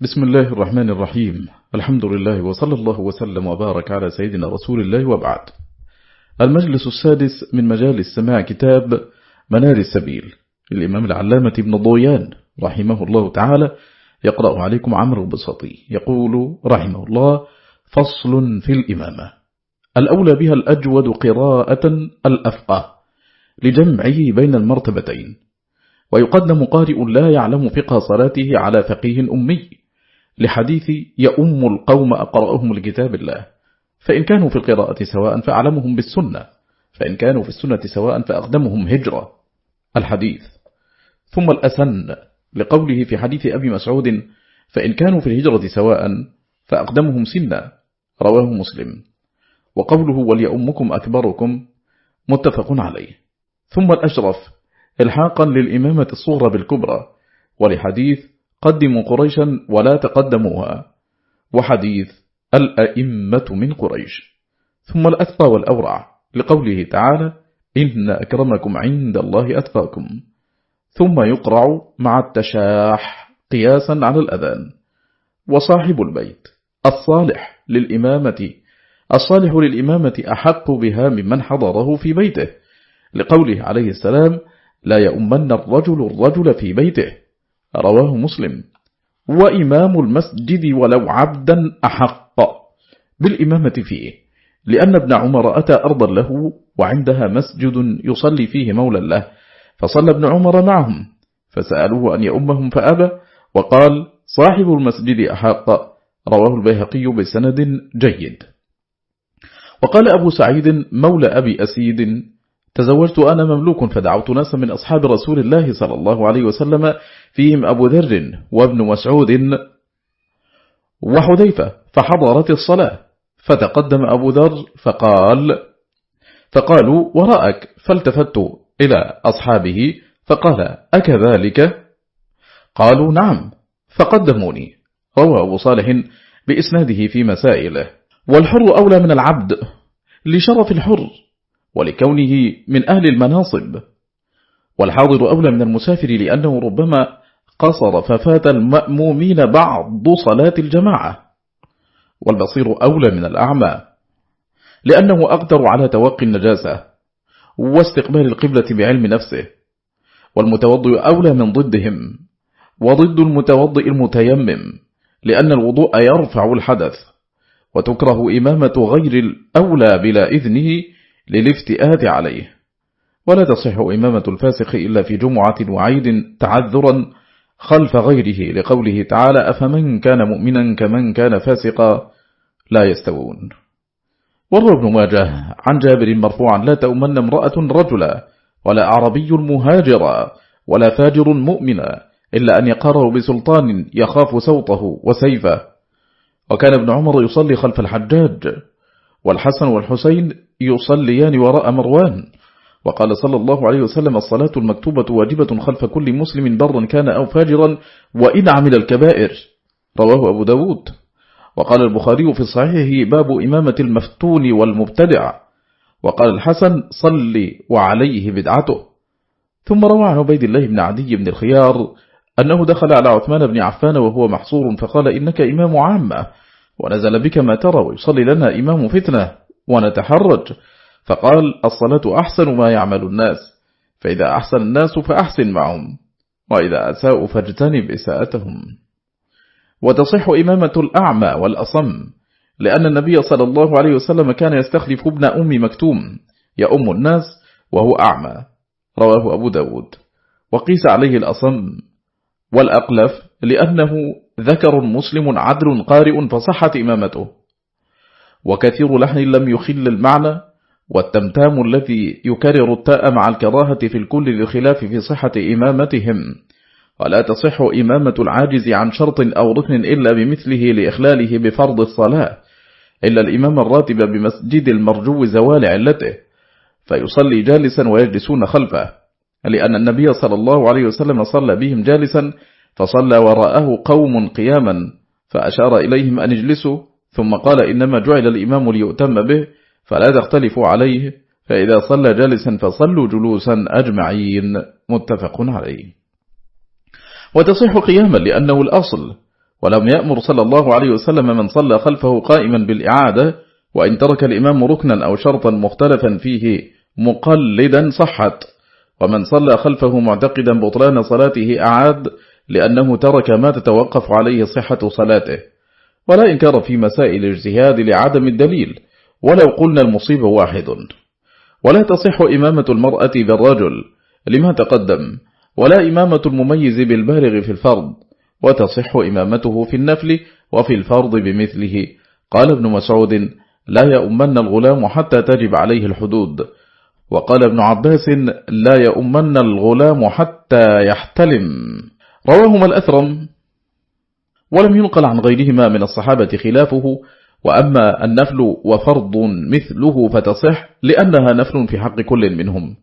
بسم الله الرحمن الرحيم الحمد لله وصلى الله وسلم وبارك على سيدنا رسول الله وبعد المجلس السادس من مجال السماع كتاب منار السبيل الإمام العلامة ابن ضويان رحمه الله تعالى يقرأ عليكم عمرو بسطي يقول رحمه الله فصل في الإمامة الأولى بها الأجود قراءة الأفقه لجمعه بين المرتبتين ويقدم قارئ لا يعلم فقه صلاته على فقيه أمي لحديث يؤم القوم أقرأهم لكتاب الله. فإن كانوا في القراءة سواء فأعلمهم بالسنة. فإن كانوا في السنة سواء فأقدمهم هجرة. الحديث. ثم الأسن لقوله في حديث أبي مسعود فإن كانوا في الهجرة سواء فأقدمهم سنة. رواه مسلم. وقوله وليؤمكم أكبركم متفق عليه. ثم الأشرف الحاقا للإمامة الصغرى بالكبرى. ولحديث قدموا قريشا ولا تقدموها. وحديث الأئمة من قريش. ثم الأثقى والأورع لقوله تعالى إن أكرمكم عند الله أتقاكم. ثم يقرع مع التشاح قياسا على الأذان. وصاحب البيت الصالح للإمامة. الصالح للإمامة أحق بها ممن حضره في بيته. لقوله عليه السلام لا يؤمن الرجل الرجل في بيته. رواه مسلم. وإمام المسجد ولو عبدا أحق بالإمامة فيه لأن ابن عمر أتى أرضا له وعندها مسجد يصلي فيه مولا له فصلى ابن عمر معهم فسألوه أن يأمهم فأبى وقال صاحب المسجد أحق. رواه البيهقي بسند جيد. وقال أبو سعيد مولى أبي أسيد تزوجت أنا مملوك فدعوت ناسا من أصحاب رسول الله صلى الله عليه وسلم فيهم أبو ذر وابن مسعود وحذيفة فحضرت الصلاة. فتقدم أبو ذر فقال فقالوا وراءك؟ فالتفت إلى أصحابه فقال أكذلك؟ قالوا نعم. فقدموني. روى أبو صالح بإسناده في مسائله. والحر أولى من العبد لشرف الحر. ولكونه من أهل المناصب. والحاضر أولى من المسافر لأنه ربما قصر ففات المأمومين بعض صلاة الجماعة. والبصير أولى من الأعمى لأنه أقدر على توقي النجاسة واستقبال القبلة بعلم نفسه. والمتوضئ أولى من ضدهم وضد المتوضئ المتيمم لأن الوضوء يرفع الحدث وتكره إمامة غير الأولى بلا إذنه للافتئات عليه. ولا تصح إمامة الفاسق إلا في جمعة وعيد تعذرا خلف غيره لقوله تعالى أفمن كان مؤمنا كمن كان فاسقا لا يستوون. وروى ابن ماجه عن جابر مرفوعا لا تؤمن امرأة رجلا ولا عربي مهاجرا ولا فاجر مؤمنا إلا أن يقاره بسلطان يخاف صوته وسيفه. وكان ابن عمر يصلي خلف الحجاج والحسن والحسين يصليان وراء مروان. وقال صلى الله عليه وسلم الصلاة المكتوبة واجبة خلف كل مسلم برا كان أو فاجرا وإن عمل الكبائر. رواه أبو داود. وقال البخاري في صحيحه باب إمامة المفتون والمبتدع. وقال الحسن صل وعليه بدعته. ثم روى عن عبيد الله بن عدي بن الخيار أنه دخل على عثمان بن عفان وهو محصور فقال إنك إمام عامة ونزل بك ما ترى ويصلي لنا إمام فتنة. ونتحرج. فقال الصلاة أحسن ما يعمل الناس فإذا أحسن الناس فأحسن معهم وإذا أساءوا فاجتنب إساءتهم. وتصح إمامة الأعمى والأصم لأن النبي صلى الله عليه وسلم كان يستخلف ابن أم مكتوم يأم الناس وهو أعمى. رواه أبو داود. وقيس عليه الأصم والأقلف لأنه ذكر مسلم عدل قارئ فصحت إمامته. وكثير لحن لم يخل المعنى والتمتام الذي يكرر التاء مع الكراهة في الكل للخلاف في صحة إمامتهم. ولا تصح إمامة العاجز عن شرط أو ركن إلا بمثله لإخلاله بفرض الصلاة إلا الإمام الراتب بمسجد المرجو زوال علته فيصلي جالسا ويجلسون خلفه. لأن النبي صلى الله عليه وسلم صلى بهم جالسا فصلى وراءه قوم قياما فأشار إليهم أن اجلسوا ثم قال إنما جعل الإمام ليؤتم به فلا تختلفوا عليه فإذا صلى جالسا فصلوا جلوسا أجمعين. متفق عليه. وتصح قياما لأنه الأصل ولم يأمر صلى الله عليه وسلم من صلى خلفه قائما بالإعادة وإن ترك الإمام ركنا أو شرطا مختلفا فيه مقلدا صحت. ومن صلى خلفه معتقدا بطلان صلاته أعاد لأنه ترك ما تتوقف عليه صحة صلاته. ولا إنكار في مسائل الاجتهاد لعدم الدليل ولو قلنا المصيب واحد. ولا تصح إمامة المرأة بالرجل لما تقدم ولا إمامة المميز بالبالغ في الفرض وتصح إمامته في النفل وفي الفرض بمثله. قال ابن مسعود لا يؤمن الغلام حتى تجب عليه الحدود. وقال ابن عباس لا يؤمن الغلام حتى يحتلم. رواهما الأثرم. ولم ينقل عن غيرهما من الصحابة خلافه وأما النفل وفرض مثله فتصح لأنها نفل في حق كل منهم.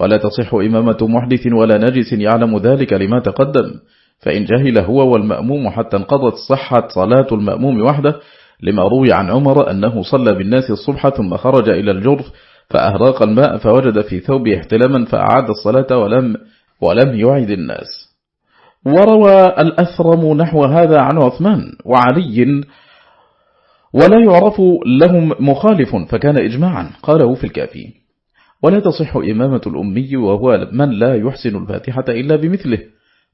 ولا تصح إمامة محدث ولا نجس يعلم ذلك لما تقدم فإن جهل هو والمأموم حتى انقضت صحة صلاة المأموم وحده لما روي عن عمر أنه صلى بالناس الصبح ثم خرج إلى الجرف فأهراق الماء فوجد في ثوبه احتلاما فأعاد الصلاة ولم, ولم يعيد الناس. وروى الأثرم نحو هذا عن عثمان وعلي ولا يعرف لهم مخالف فكان إجماعا قاله في الكافي. ولا تصح إمامة الأمي وهو من لا يحسن الفاتحة إلا بمثله.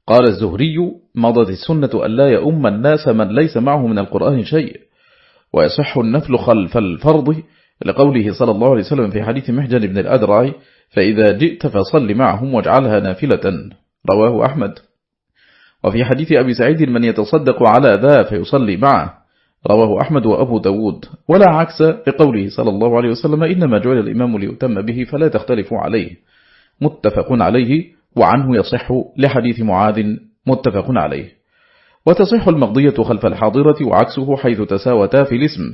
قال الزهري مضت السنة أن لا يؤم الناس من ليس معه من القرآن شيء ويصح النفل خلف الفرض لقوله صلى الله عليه وسلم في حديث محجن بن الأدرع فإذا جئت فصل معهم واجعلها نافلة. رواه أحمد. وفي حديث أبي سعيد من يتصدق على ذا فيصلي معه. رواه أحمد وأبو داود. ولا عكس لقوله صلى الله عليه وسلم إنما جعل الإمام ليتم به فلا تختلفوا عليه. متفق عليه وعنه يصح لحديث معاذ متفق عليه. وتصح المقضية خلف الحاضرة وعكسه حيث تساوتا في الاسم.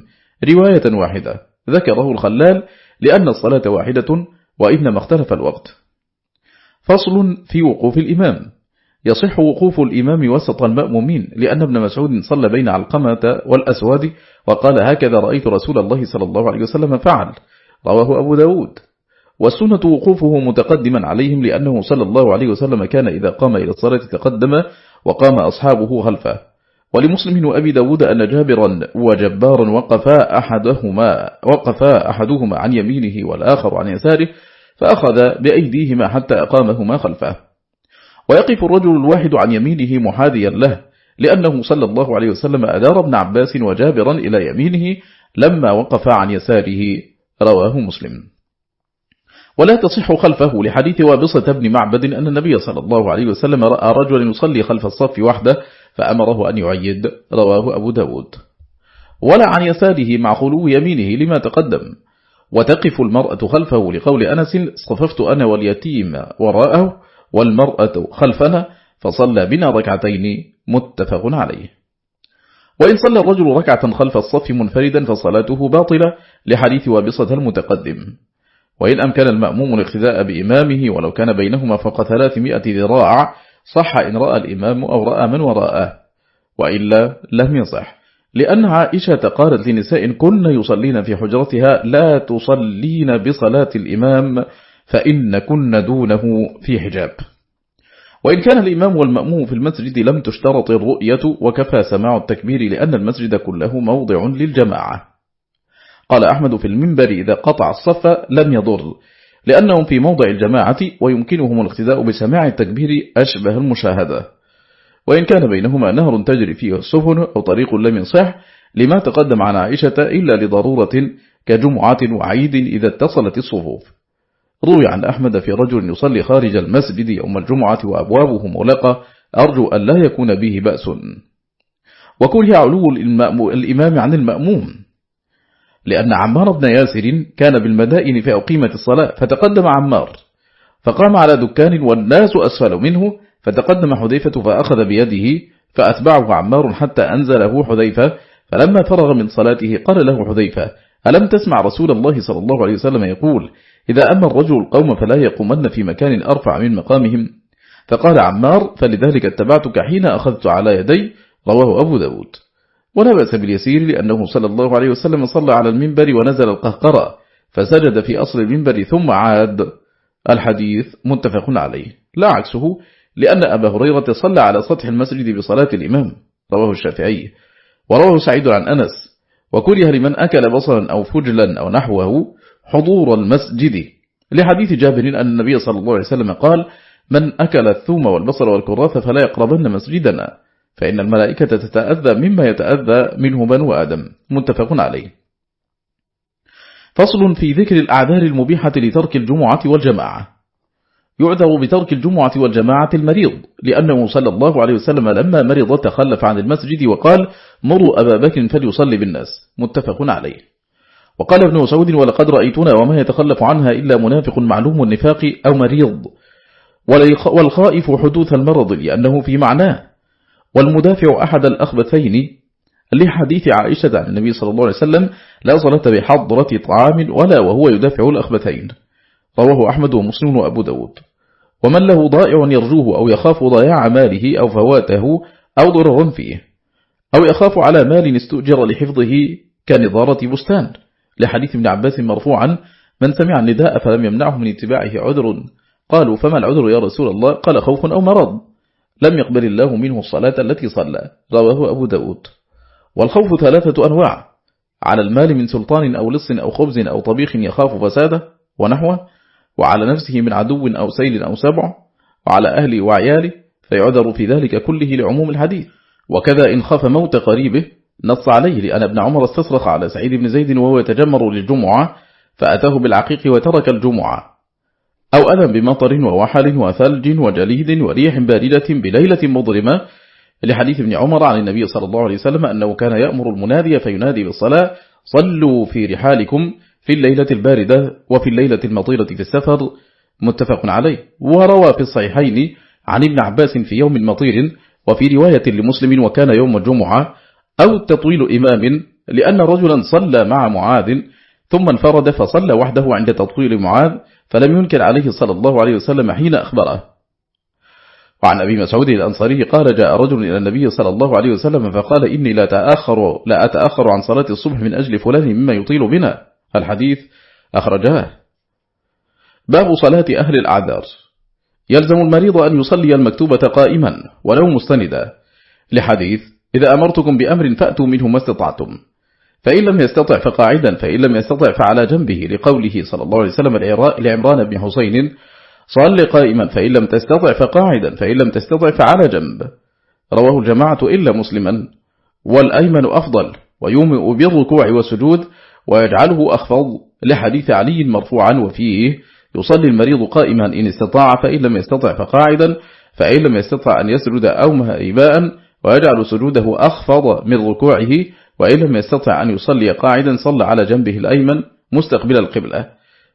رواية واحدة. ذكره الخلال لأن الصلاة واحدة وإنما اختلف الوقت. فصل في وقوف الإمام. يصح وقوف الإمام وسط المأمومين لأن ابن مسعود صلى بين علقمة والأسود وقال هكذا رأيت رسول الله صلى الله عليه وسلم فعل. رواه أبو داود. والسنة وقوفه متقدما عليهم لأنه صلى الله عليه وسلم كان إذا قام إلى الصلاة تقدم وقام أصحابه خلفه. ولمسلم وأبي داود أن جابرا وجبارا وقفا أحدهما, وقفا أحدهما عن يمينه والآخر عن يساره فأخذ بأيديهما حتى أقامهما خلفه. ويقف الرجل الواحد عن يمينه محاذيا له لأنه صلى الله عليه وسلم أدار ابن عباس وجابرا إلى يمينه لما وقف عن يساره. رواه مسلم. ولا تصح خلفه لحديث وابصة بن معبد أن النبي صلى الله عليه وسلم رأى رجلا يصلي خلف الصف وحده فأمره أن يعيد. رواه أبو داود. ولا عن يساره مع خلو يمينه لما تقدم. وتقف المرأة خلفه لقول أنس صففت أنا واليتيم وراءه والمرأة خلفنا فصلى بنا ركعتين متفق عليه. وإن صلى الرجل ركعة خلف الصف منفردا فصلاته باطلة لحديث وابصة المتقدم. وإن أمكن المأموم الاقتداء بإمامه ولو كان بينهما فوق ثلاثمائة ذراع صح إن رأى الإمام أو رأى من وراءه وإلا لم يصح. لأن عائشة قالت لنساء كن يصلين في حجرتها لا تصلين بصلاة الإمام فإن كن دونه في حجاب. وإن كان الإمام والمأموم في المسجد لم تشترط الرؤية وكفى سماع التكبير لأن المسجد كله موضع للجماعة. قال أحمد في المنبر إذا قطع الصف لم يضر لأنهم في موضع الجماعة ويمكنهم الاقتداء بسماع التكبير أشبه المشاهدة. وإن كان بينهما نهر تجري فيه السفن أو طريق لم يصح لما تقدم عن عائشة إلا لضرورة كجمعة وعيد إذا اتصلت الصفوف. روي عن أحمد في رجل يصلي خارج المسجد يوم الجمعة وأبوابه ملقى أرجو أن لا يكون به بأس. وكره علو الإمام عن المأموم لأن عمار بن ياسر كان بالمدائن في أقيمة الصلاة فتقدم عمار فقام على دكان والناس أسفل منه فتقدم حذيفة فأخذ بيده فأتبعه عمار حتى أنزله حذيفة فلما فرغ من صلاته قال له حذيفة ألم تسمع رسول الله صلى الله عليه وسلم يقول إذا أما الرجل القوم فلا يقومن في مكان أرفع من مقامهم. فقال عمار فلذلك اتبعتك حين أخذت على يدي. رواه أبو داود. ولا بأس باليسير لأنه صلى الله عليه وسلم صلى على المنبر ونزل القهقرة فسجد في أصل المنبر ثم عاد. الحديث متفق عليه. لا عكسه لأن أبا هريرة صلى على سطح المسجد بصلاة الإمام. رواه الشافعي. ورواه سعيد عن أنس. وكره لمن أكل بصلا أو فجلا أو نحوه. حضور المسجد. لحديث جابر أن النبي صلى الله عليه وسلم قال من أكل الثوم والبصل والكراث فلا يقربن مسجدنا فإن الملائكة تتأذى مما يتأذى منه بنو آدم. متفق عليه. فصل في ذكر الأعذار المبيحة لترك الجمعة والجماعة. يعذر بترك الجمعة والجماعة المريض لأنه صلى الله عليه وسلم لما مرض تخلف عن المسجد وقال مروا أبا بكر فليصلي بالناس. متفق عليه. وقال ابن مسعود ولقد رأيتنا وما يتخلف عنها إلا منافق معلوم النفاق أو مريض. والخائف حدوث المرض لأنه في معناه. والمدافع أحد الأخبثين لحديث عائشة عن النبي صلى الله عليه وسلم لا صلاة بحضرة طعام ولا وهو يدافع الأخبثين. رواه أحمد ومسلم وأبو داود. ومن له ضائع يرجوه أو يخاف ضياع ماله أو فواته أو ضرر فيه. أو يخاف على مال استؤجر لحفظه كنظارة بستان. لحديث ابن عباس مرفوعا من سمع النداء فلم يمنعه من اتباعه عذر. قالوا فما العذر يا رسول الله؟ قال خوف أو مرض. لم يقبل الله منه الصلاة التي صلى. رواه أبو داود. والخوف ثلاثة أنواع على المال من سلطان أو لص أو خبز أو طبيخ يخاف فساده ونحوه وعلى نفسه من عدو أو سيل أو سبع وعلى أهله وعياله فيعذر في ذلك كله لعموم الحديث. وكذا إن خاف موت قريبه نص عليه لأن ابن عمر استصرخ على سعيد بن زيد وهو يتجمر للجمعة فأتاه بالعقيق وترك الجمعة. أو أذى بمطر ووحل وثلج وجليد وريح باردة بليلة مظلمة. لحديث ابن عمر عن النبي صلى الله عليه وسلم أنه كان يأمر المنادي فينادي بالصلاة صلوا في رحالكم في الليلة الباردة وفي الليلة المطيرة في السفر. متفق عليه. وروى في الصحيحين عن ابن عباس في يوم مطير وفي رواية لمسلم وكان يوم الجمعة. أو تطويل إمام لأن رجلا صلى مع معاذ ثم انفرد فصلى وحده عند تطويل معاذ فلم ينكر عليه صلى الله عليه وسلم حين أخبره. وعن أبي مسعود الأنصاري قال جاء رجل إلى النبي صلى الله عليه وسلم فقال إني لا أتأخر, لا أتأخر عن صلاة الصبح من أجل فلان مما يطيل بنا. الحديث أخرجاه. باب صلاة أهل الأعذار. يلزم المريض أن يصلي المكتوبة قائما ولو مستندا. لحديث إذا أمرتكم بأمر فأتوا منه ما استطعتم. فإن لم يستطع فقاعدا فإن لم يستطع فعلى جنبه لقوله صلى الله عليه وسلم لعمران بن حسين صل قائما فإن لم تستطع فقاعدا فإن لم تستطع فعلى جنب. رواه الجماعة إلا مسلما والأيمن أفضل ويومئ بالركوع والسجود ويجعله أخفض لحديث علي مرفوعا وفيه يصلي المريض قائما إن استطاع فإن لم يستطع فقاعدا فإن لم يستطع أن يسجد أومها إيباء ويجعل سجوده أخفض من ركوعه وإن لم يستطع أن يصلي قاعدا صلى على جنبه الأيمن مستقبل القبلة.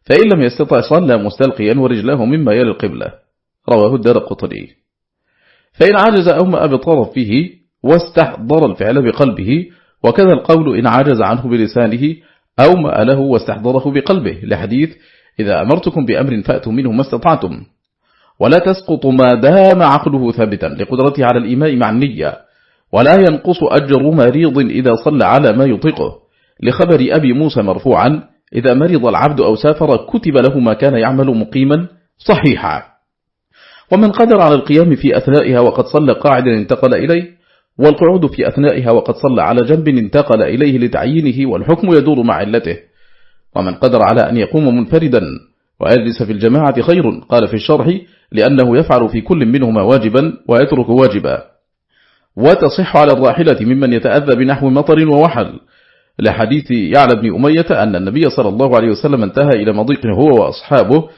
فإن لم يستطع صلى مستلقيا ورجله مما يلي القبلة. رواه الدار قطري فإن عجز أومأ بطرفه واستحضر الفعل بقلبه وكذا القول إن عجز عنه بلسانه أومأ له واستحضره بقلبه. لحديث إذا أمرتكم بأمر فأتوا منه ما استطعتم. ولا تسقط ما دام عقله ثابتا لقدرته على الإيماء مع النية ولا ينقص أجر مريض إذا صلى على ما يطيقه. لخبر أبي موسى مرفوعا إذا مرض العبد أو سافر كتب له ما كان يعمل مقيما صحيحا. ومن قدر على القيام في أثنائها وقد صلى قاعدا انتقل إليه والقعود في أثنائها وقد صلى على جنب انتقل إليه لتعيينه والحكم يدور مع علته. ومن قدر على أن يقوم منفردا ويجلس في الجماعة خير قال في الشرح لأنه يفعل في كل منهما واجبا ويترك واجبا. وتصح على الراحلة ممن يتأذى بنحو مطر ووحل. لحديث يعلى بن أمية أن النبي صلى الله عليه وسلم انتهى إلى مضيق هو وأصحابه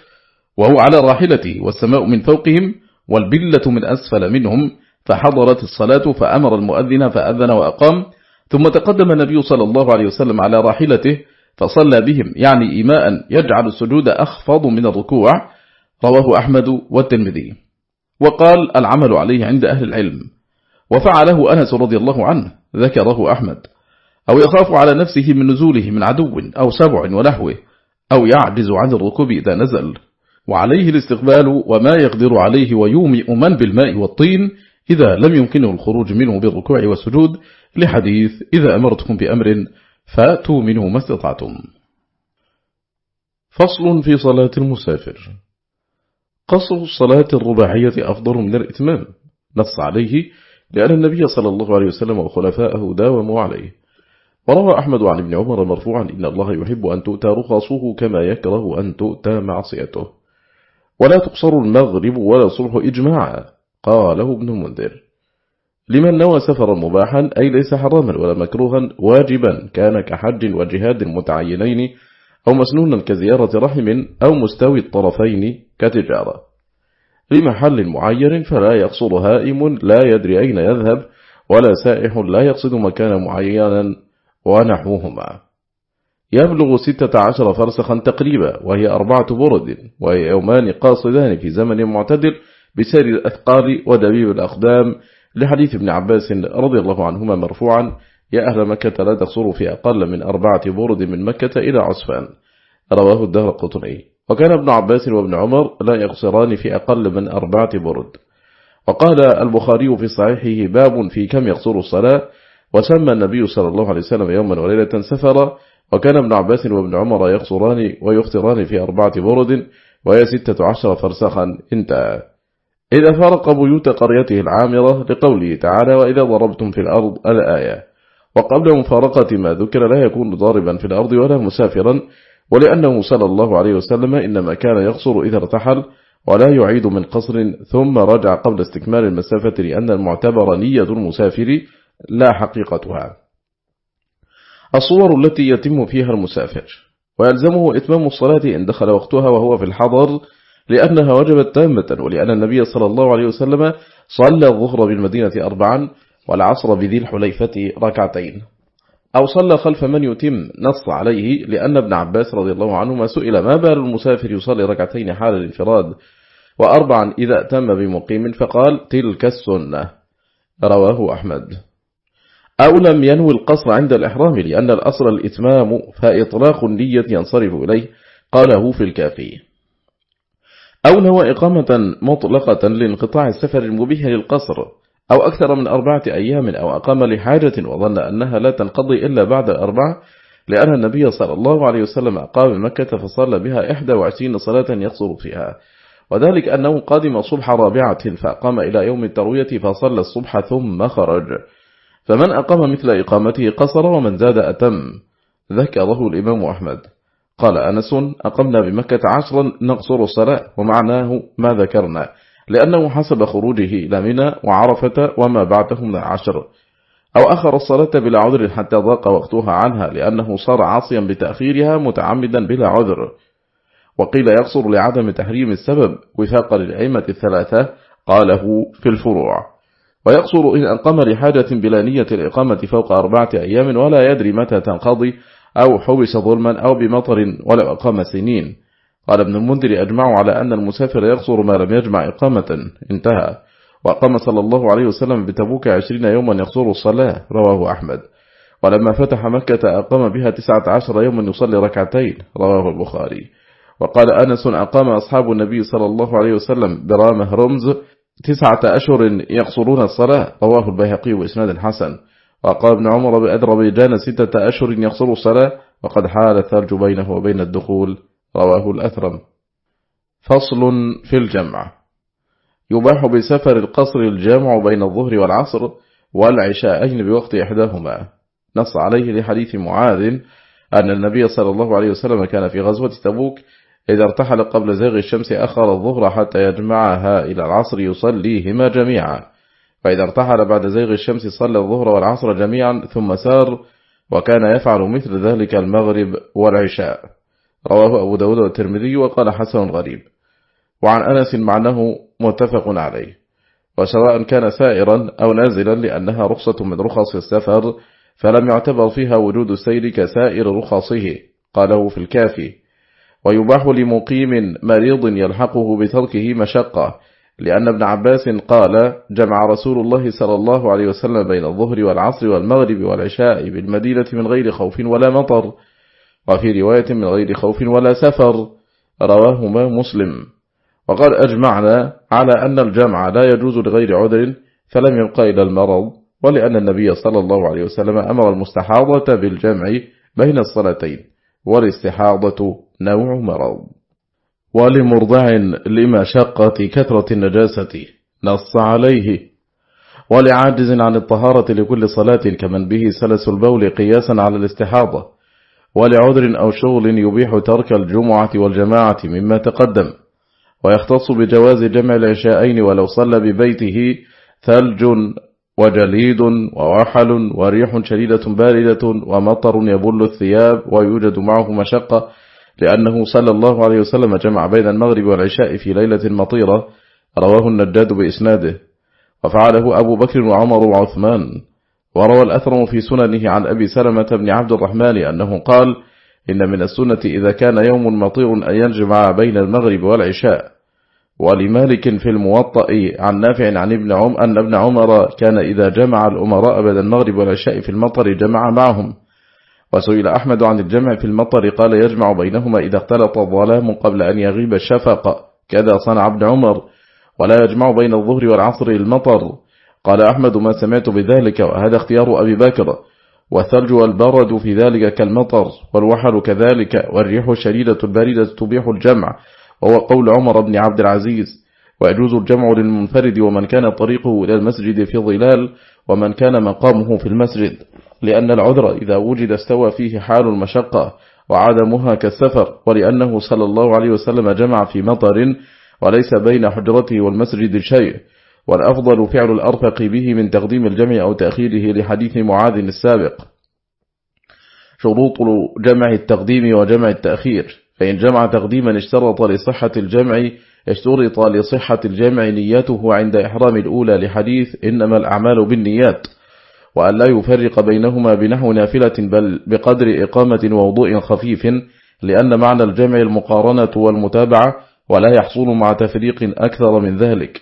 وهو على راحلته والسماء من فوقهم والبلة من أسفل منهم. فحضرت الصلاة فأمر المؤذن فأذن وأقام. ثم تقدم النبي صلى الله عليه وسلم على راحلته فصلى بهم يعني إيماء يجعل السجود أخفض من الركوع. رواه أحمد والترمذي. وقال العمل عليه عند أهل العلم. وفعله أنس رضي الله عنه ذكره أحمد. أو يخاف على نفسه من نزوله من عدو أو سبع ونحوه أو يعجز عن الركوب إذا نزل. وعليه الاستقبال وما يقدر عليه ويومئ من بالماء والطين إذا لم يمكنه الخروج منه بالركوع والسجود لحديث إذا أمرتكم بأمر فأتوا منه ما استطعتم. فصل في صلاة المسافر. قصر الصلاة الرباعية أفضل من الإتمام نص عليه لأن النبي صلى الله عليه وسلم وخلفاءه داوموا عليه. وروى أحمد عن ابن عمر مرفوعا إن الله يحب أن تؤتى رخصه كما يكره أن تؤتى معصيته. ولا تقصر المغرب ولا صلح إجماعا قاله ابن منذر. لمن نوى سفرا مباحا أي ليس حراما ولا مكروها واجبا كان كحج وجهاد متعينين أو مسنونا كزيارة رحم أو مستوي الطرفين كتجارة. لمحل معين فلا يقصر هائم لا يدري أين يذهب ولا سائح لا يقصد مكان معينا ونحوهما. يبلغ ستة عشر فرسخا تقريبا وهي أربعة برد وهي يومان قاصدان في زمن معتدل بسير الأثقال ودبيب الأقدام. لحديث ابن عباس رضي الله عنهما مرفوعا يا أهل مكة لا تقصروا في أقل من أربعة برد من مكة إلى عصفان. رواه الدهر القطني وكان ابن عباس وابن عمر لا يقصران في أقل من أربعة برد. وقال البخاري في صحيحه باب في كم يقصر الصلاة وسمى النبي صلى الله عليه وسلم يوما وليلة سفرا وكان ابن عباس وابن عمر يقصران ويختران في أربعة برد وهي ستة عشر فرسخا انتهى. إذا فرق بيوت قريته العامرة لقوله تعالى وإذا ضربتم في الأرض الآية وقبل مفارقة ما ذكر لا يكون ضاربا في الأرض ولا مسافرا ولأنه صلى الله عليه وسلم إنما كان يقصر إذا ارتحل ولا يعيد من قصر ثم رجع قبل استكمال المسافة لأن المعتبر نية المسافر لا حقيقتها. الصور التي يتم فيها المسافر ويلزمه إتمام الصلاة إن دخل وقتها وهو في الحضر لأنها وجبت تامة ولأن النبي صلى الله عليه وسلم صلى الظهر بالمدينة أربعا والعصر بذي الحليفة ركعتين. أو صلى خلف من يتم نص عليه لأن ابن عباس رضي الله عنهما سئل ما بال المسافر يصلي ركعتين حال الانفراد وأربعا إذا أتم بمقيم؟ فقال تلك السنة. رواه أحمد. أو لم ينوي القصر عند الإحرام لأن الأصل الإتمام فإطلاق النية ينصرف إليه قاله في الكافي. أو نوى إقامة مطلقة لانقطاع السفر المبيه للقصر أو أكثر من أربعة أيام أو أقام لحاجة وظن أنها لا تنقضي إلا بعد الأربعة لأن النبي صلى الله عليه وسلم أقام مكة فصلى بها 21 صلاة يقصر فيها. وذلك أنه قادم صبح رابعة فأقام إلى يوم التروية فصلى الصبح ثم خرج. فمن أقام مثل إقامته قصر ومن زاد أتم. ذكره الإمام أحمد. قال أنس أقمنا بمكة عشرا نقصر الصلاة ومعناه ما ذكرنا. لأنه حسب خروجه إلى منى وعرفة وما بعده من العشر. أو أخر الصلاة بلا عذر حتى ضاق وقتها عنها لأنه صار عاصيا بتأخيرها متعمدا بلا عذر. وقيل يقصر لعدم تحريم السبب وفاق للعيمة الثلاثة قاله في الفروع. ويقصر إن أقام لحاجة بلا نية الإقامة فوق أربعة أيام ولا يدري متى تنقضي أو حبس ظلما أو بمطر ولو أقام سنين. قال ابن المنذر أجمع على أن المسافر يقصر ما لم يجمع إقامة. انتهى. وأقام صلى الله عليه وسلم بتبوك عشرين يوما يقصر الصلاة. رواه أحمد. ولما فتح مكة أقام بها تسعة عشر يوما يصلي ركعتين. رواه البخاري. وقال أنس أقام أصحاب النبي صلى الله عليه وسلم برامة رمز تسعة أشهر يقصرون الصلاة. رواه البيهقي وإسناد حسن. وقال ابن عمر بأذربيجان ستة أشهر يقصر الصلاة. وقد حال الثلج بينه وبين الدخول. رواه الأثرم. فصل في الجمع. يباح بسفر القصر الجامع بين الظهر والعصر والعشاءين بوقت إحداهما. نص عليه لحديث معاذ أن النبي صلى الله عليه وسلم كان في غزوة تبوك إذا ارتحل قبل زيغ الشمس أخر الظهر حتى يجمعها إلى العصر يصليهما جميعا. فإذا ارتحل بعد زيغ الشمس صلى الظهر والعصر جميعا ثم سار وكان يفعل مثل ذلك المغرب والعشاء. رواه أبو داود والترمذي وقال حسن غريب. وعن أنس معناه متفق عليه. وسواء كان سائرا أو نازلا لأنها رخصة من رخص السفر فلم يعتبر فيها وجود السير كسائر رخصه قاله في الكافي. ويباح لمقيم مريض يلحقه بتركه مشقة لأن ابن عباس قال جمع رسول الله صلى الله عليه وسلم بين الظهر والعصر والمغرب والعشاء بالمدينة من غير خوف ولا مطر وفي رواية من غير خوف ولا سفر رواهما مسلم. وقد أجمعنا على أن الجمع لا يجوز لغير عذر فلم يبقى إلى المرض ولأن النبي صلى الله عليه وسلم أمر المستحاضة بالجمع بين الصلاتين والاستحاضة نوع مرض. ولمرضع لمشقة كثرة النجاسة نص عليه. ولعاجز عن الطهارة لكل صلاة كمن به سلس البول قياسا على الاستحاضة. ولعذر أو شغل يبيح ترك الجمعة والجماعة مما تقدم. ويختص بجواز جمع العشاءين ولو صلى ببيته ثلج وجليد ووحل وريح شديدة باردة ومطر يبل الثياب ويوجد معه مشقة لأنه صلى الله عليه وسلم جمع بين المغرب والعشاء في ليلة مطيرة. رواه النجاد بإسناده. وفعله أبو بكر وعمر وعثمان. وروى الأثرم في سننه عن أبي سلمة بن عبد الرحمن أنه قال إن من السنة إذا كان يوم مطير أن ينجمع بين المغرب والعشاء. ولمالك في الموطأ عن نافع عن ابن عم أن ابن عمر كان إذا جمع الأمراء بين المغرب والعشاء في المطر جمع معهم. وسئل أحمد عن الجمع في المطر قال يجمع بينهما إذا اختلط الظلام قبل أن يغيب الشفق. كذا صنع ابن عمر. ولا يجمع بين الظهر والعصر المطر. قال أحمد ما سمعت بذلك وهذا اختيار أبي بكر والثلج والبرد في ذلك كالمطر والوحل كذلك والريح الشديدة الباردة تبيح الجمع وهو قول عمر بن عبد العزيز. ويجوز الجمع للمنفرد ومن كان طريقه إلى المسجد في ظلال ومن كان مقامه في المسجد. لأن العذر إذا وجد استوى فيه حال المشقة وعدمها كالسفر. ولأنه صلى الله عليه وسلم جمع في مطر وليس بين حجرته والمسجد شيء. والأفضل فعل الأرفق به من تقديم الجمع أو تأخيره لحديث معاذ السابق. شروط جمع التقديم وجمع التأخير. فإن جمع تقديما اشترط لصحة الجمع اشترط لصحة الجمع نيته عند إحرام الأولى لحديث إنما الأعمال بالنيات وأن لا يفرق بينهما بنحو نافلة بل بقدر إقامة ووضوء خفيف لأن معنى الجمع المقارنة والمتابعة ولا يحصل مع تفريق أكثر من ذلك.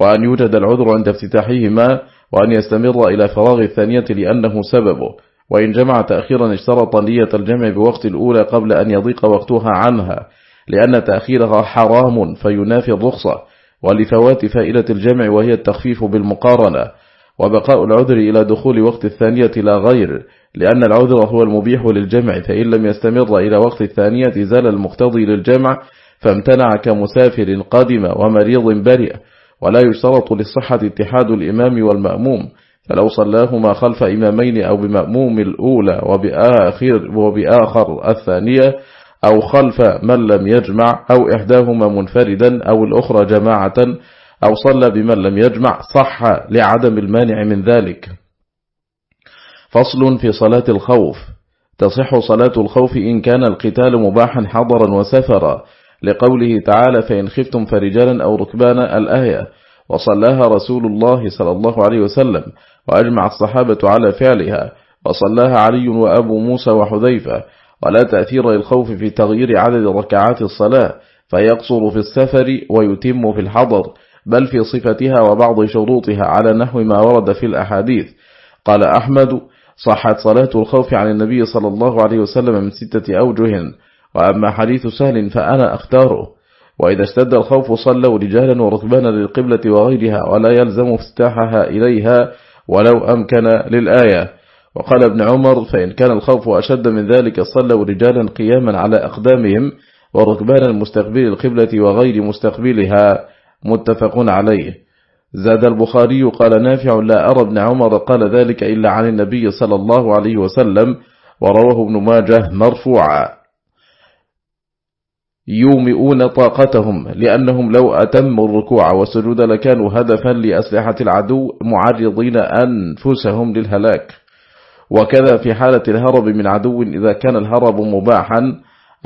وأن يوجد العذر عند افتتاحهما وأن يستمر إلى فراغ الثانية لأنه سببه. وإن جمع تأخيرا اشترط نية الجمع بوقت الأولى قبل أن يضيق وقتها عنها لأن تأخيرها حرام فينافي الرخصة. ولفوات فائدة الجمع وهي التخفيف بالمقارنة. وبقاء العذر إلى دخول وقت الثانية لا غير لأن العذر هو المبيح للجمع. فإن لم يستمر إلى وقت الثانية زال المقتضي للجمع فامتنع كمسافر قادم ومريض برئ ولا يشترط للصحة اتحاد الإمام والمأموم فلو صلاهما خلف إمامين أو بمأموم الأولى وبآخر, وبآخر الثانية أو خلف من لم يجمع أو إحداهما منفردا أو الأخرى جماعة أو صلى بمن لم يجمع صح لعدم المانع من ذلك. فصل في صلاة الخوف. تصح صلاة الخوف إن كان القتال مباحا حضرا وسفرا لقوله تعالى فإن خفتم فرجالا أو ركبانا الآية وصلاها رسول الله صلى الله عليه وسلم وأجمع الصحابة على فعلها وصلاها علي وأبو موسى وحذيفة ولا تأثير للخوف في تغيير عدد ركعات الصلاة فيقصر في السفر ويتم في الحضر بل في صفتها وبعض شروطها على نحو ما ورد في الأحاديث. قال أحمد صحت صلاة الخوف عن النبي صلى الله عليه وسلم من ستة أوجه وأما حديث سهل فأنا أختاره. وإذا اشتد الخوف صلوا رجالا وركبانا للقبلة وغيرها ولا يلزم افتتاحها إليها ولو أمكن للآية. وقال ابن عمر فإن كان الخوف أشد من ذلك صلوا رجالا قياما على أقدامهم وركبانا مستقبل القبلة وغير مستقبلها متفق عليه. زاد البخاري قال نافع لا أرى ابن عمر قال ذلك إلا عن النبي صلى الله عليه وسلم ورواه ابن ماجه مرفوعا. يومئون طاقتهم لأنهم لو أتموا الركوع والسجود لكانوا هدفا لأسلحة العدو معرضين أنفسهم للهلاك. وكذا في حالة الهرب من عدو إذا كان الهرب مباحا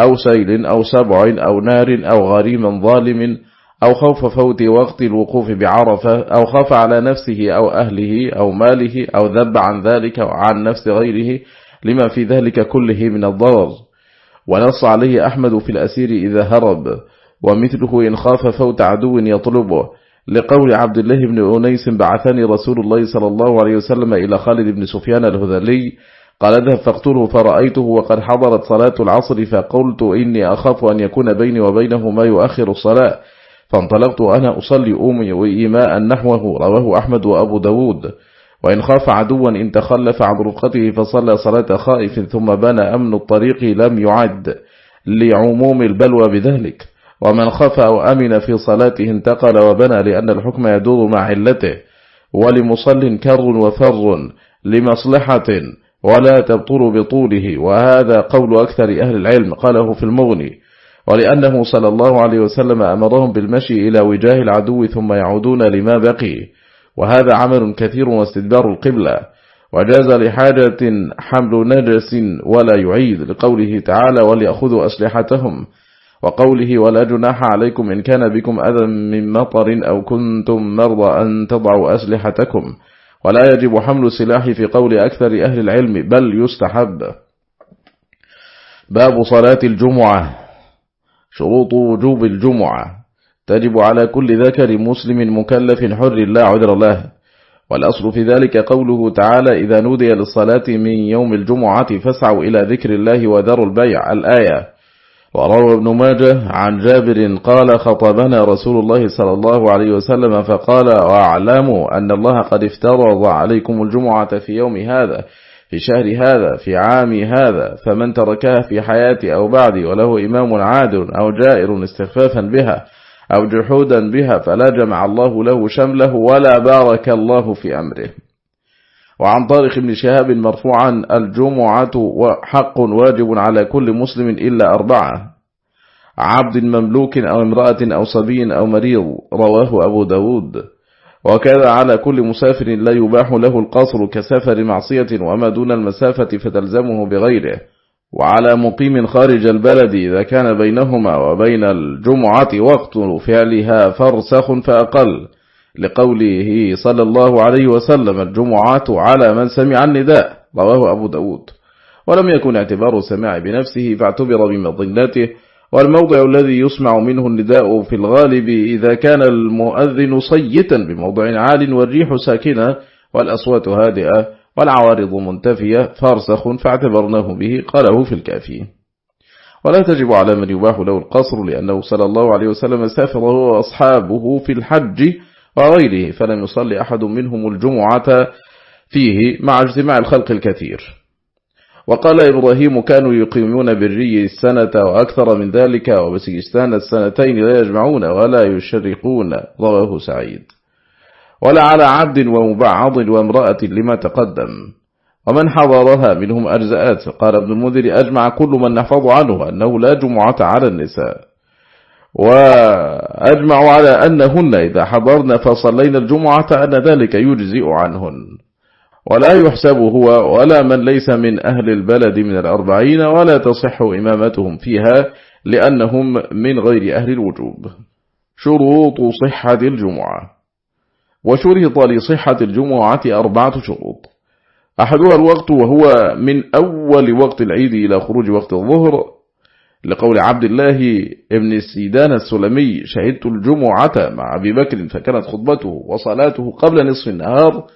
أو سيل أو سبع أو نار أو غريم ظالم أو خوف فوت وقت الوقوف بعرفة أو خاف على نفسه أو أهله أو ماله أو ذب عن ذلك وعن نفس غيره. لما في ذلك كله من الضرر. ونص عليه أحمد في الأسير إذا هرب ومثله إن خاف فوت عدو يطلبه. لقول عبد الله بن أنيس بعثني رسول الله صلى الله عليه وسلم إلى خالد بن سفيان الهذلي قال اذهب فاقتله فرأيته وقد حضرت صلاة العصر فقلت إني أخاف أن يكون بيني وبينه ما يؤخر الصلاة. فانطلقت أنا أصلي أمي وإيماء نحوه رواه أحمد وأبو داود. وإن خاف عدوا إن تخلف عن رفقته فصلى صلاة خائف ثم بنى أمن الطريق لم يعد لعموم البلوى بذلك. ومن خاف أو أمن في صلاته انتقل وبنى لأن الحكم يدور مع علته. ولمصل كر وفر لمصلحة ولا تبطل بطوله. وهذا قول أكثر أهل العلم قاله في المغني. ولأنه صلى الله عليه وسلم أمرهم بالمشي إلى وجاه العدو ثم يعودون لما بقي. وهذا عمل كثير واستدبار القبلة وجاز لحاجة حمل نجس ولا يعيد لقوله تعالى وليأخذوا أسلحتهم وقوله ولا جناح عليكم إن كان بكم أذى من مطر أو كنتم مرضى أن تضعوا أسلحتكم ولا يجب حمل السلاح في قول أكثر أهل العلم بل يستحب. باب صلاة الجمعة شروط وجوب الجمعة. تجب على كل ذكر مسلم مكلف حر لا عذر له. والأصل في ذلك قوله تعالى إذا نودي للصلاة من يوم الجمعة فاسعوا إلى ذكر الله وذروا البيع. الآية. وروى ابن ماجه عن جابر قال خطبنا رسول الله صلى الله عليه وسلم فقال واعلموا أن الله قد افترض عليكم الجمعة في يوم هذا في شهر هذا في عام هذا فمن تركها في حياتي أو بعدي وله إمام عادل أو جائر استخفافا بها. أو جحودا بها فلا جمع الله له شمله ولا بارك الله في أمره. وعن طارق بن شهاب مرفوعا الجمعة حق واجب على كل مسلم إلا أربعة. عبد مملوك أو امرأة أو صبي أو مريض رواه أبو داود. وكذا على كل مسافر لا يباح له القصر كسفر معصية وما دون المسافة فتلزمه بغيره. وعلى مقيم خارج البلد إذا كان بينهما وبين الجمعة وقت فعلها فرسخ فأقل لقوله صلى الله عليه وسلم الجمعة على من سمع النداء رواه أبو داود. ولم يكن اعتبار السماع بنفسه فاعتبر بمظلته. والموضع الذي يسمع منه النداء في الغالب إذا كان المؤذن صيتا بموضع عال والريح ساكنة والأصوات هادئة. والعوارض منتفية فارسخ فاعتبرناه به قاله في الكافي ولا تجب على من يباح له القصر لأنه صلى الله عليه وسلم سافر هو وأصحابه في الحج وغيره فلم يصلي أحد منهم الجمعة فيه مع اجتماع الخلق الكثير. وقال إبراهيم كانوا يقيمون بالري السنة وأكثر من ذلك وبسجستان السنتين لا يجمعون ولا يشرقون. رواه سعيد. ولا على عبد ومبعض وامرأة لما تقدم. ومن حضرها منهم أجزاءات قال ابن المنذر أجمع كل من نحفظ عنه أنه لا جمعة على النساء. وأجمعوا على أنهن إذا حضرن فصلين الجمعة أن ذلك يجزئ عنهن. ولا يحسب هو ولا من ليس من أهل البلد من الأربعين ولا تصح إمامتهم فيها لأنهم من غير أهل الوجوب. شروط صحة الجمعة. وشرط لصحة الجمعة أربعة شروط. أحدها الوقت وهو من أول وقت العيد إلى خروج وقت الظهر. لقول عبد الله ابن السيدان السلمي شهدت الجمعة مع أبي بكر فكانت خطبته وصلاته قبل نصف النهار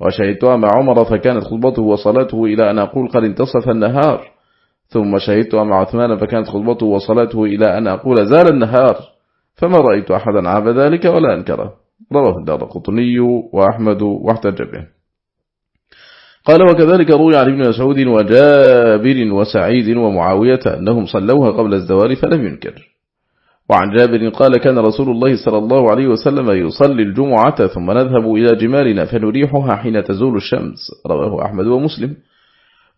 وشهدتها مع عمر فكانت خطبته وصلاته إلى أن أقول قد انتصف النهار ثم شهدتها مع عثمان فكانت خطبته وصلاته إلى أن أقول زال النهار فما رأيت أحدا عاب ذلك ولا أنكره. رواه الدار قطني وأحمد واحتج به. قال وكذلك روي عن ابن مسعود وجابر وسعيد ومعاوية أنهم صلوها قبل الزوال فلم ينكر. وعن جابر قال كان رسول الله صلى الله عليه وسلم يصلي الجمعة ثم نذهب إلى جمالنا فنريحها حين تزول الشمس. رواه أحمد ومسلم.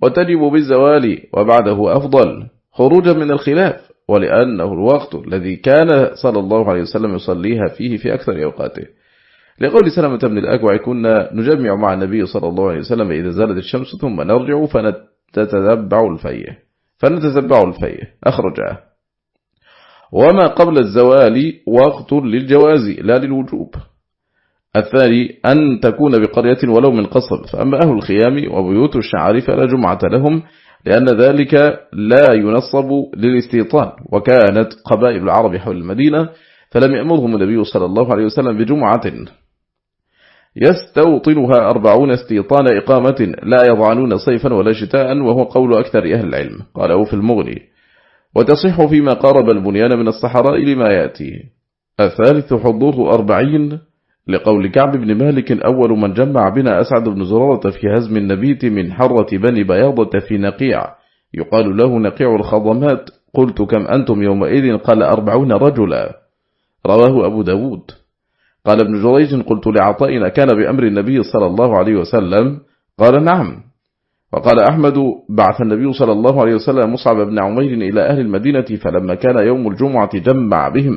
وتجب بالزوال وبعده أفضل خروجا من الخلاف. ولأنه الوقت الذي كان صلى الله عليه وسلم يصليها فيه في أكثر أوقاته. لقول سلمة بن الأكوع كنا نجمع مع النبي صلى الله عليه وسلم إذا زالت الشمس ثم نرجع فنتتبع الفية. فنتتبع الفية. أخرجه وما قبل الزوال وقت للجواز لا للوجوب. الثاني أن تكون بقرية ولو من قصب. فأما أهل الخيام وبيوت الشعر فلا جمعة لهم لأن ذلك لا ينصب للاستيطان. وكانت قبائل العرب حول المدينة فلم يأمرهم النبي صلى الله عليه وسلم بجمعة. يستوطنها أربعون استيطان إقامة لا يضعنون صيفا ولا شتاء وهو قول أكثر أهل العلم. قاله في المغني وتصح فيما قارب البنيان من الصحراء لما يأتي. الثالث حضور أربعين لقول كعب بن مالك أول من جمع بنا أسعد بن زرارة في هزم النبيت من حرة بني بياضة في نقيع. يقال له نقيع الخضمات. قلت كم أنتم يومئذ؟ قال أربعون رجلا. رواه أبو داود. قال ابن جريج قلت لعطائنا كان بأمر النبي صلى الله عليه وسلم. قال نعم. وقال أحمد بعث النبي صلى الله عليه وسلم مصعب بن عمير إلى أهل المدينة فلما كان يوم الجمعة جمع بهم.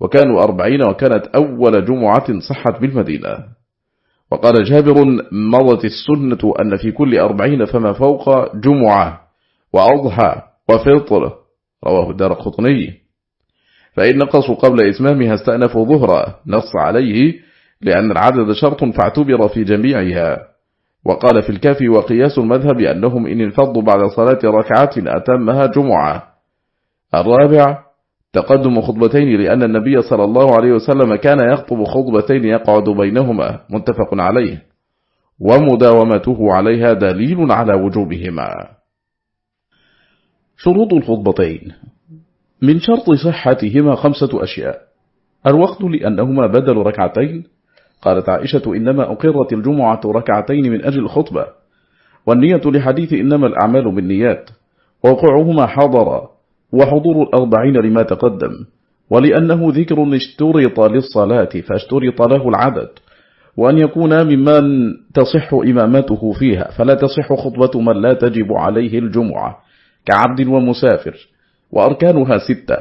وكانوا أربعين وكانت أول جمعة صحت بالمدينة. وقال جابر مضت السنة أن في كل أربعين فما فوق جمعة وأضحى وفطر. رواه الدار الخطني فإن نقصوا قبل إتمامها استأنفوا ظهرا. نص عليه لأن العدد شرط فاعتبر في جميعها. وقال في الكافي وقياس المذهب أنهم إن انفضوا بعد صلاة ركعات أتمها جمعة. الرابع تقدم خطبتين لأن النبي صلى الله عليه وسلم كان يخطب خطبتين يقعد بينهما متفق عليه ومداومته عليها دليل على وجوبهما. شروط الخطبتين. من شرط صحتهما خمسة أشياء. الوقت لأنهما بدل ركعتين. قالت عائشة إنما أقرت الجمعة ركعتين من أجل الخطبة. والنية لحديث إنما الأعمال بالنيات. وقعهما حضر وحضور الأربعين لما تقدم. ولأنه ذكر اشترط للصلاة فاشترط له العدد. وأن يكون ممن تصح إمامته فيها فلا تصح خطبة من لا تجب عليه الجمعة كعبد ومسافر. وأركانها ستة.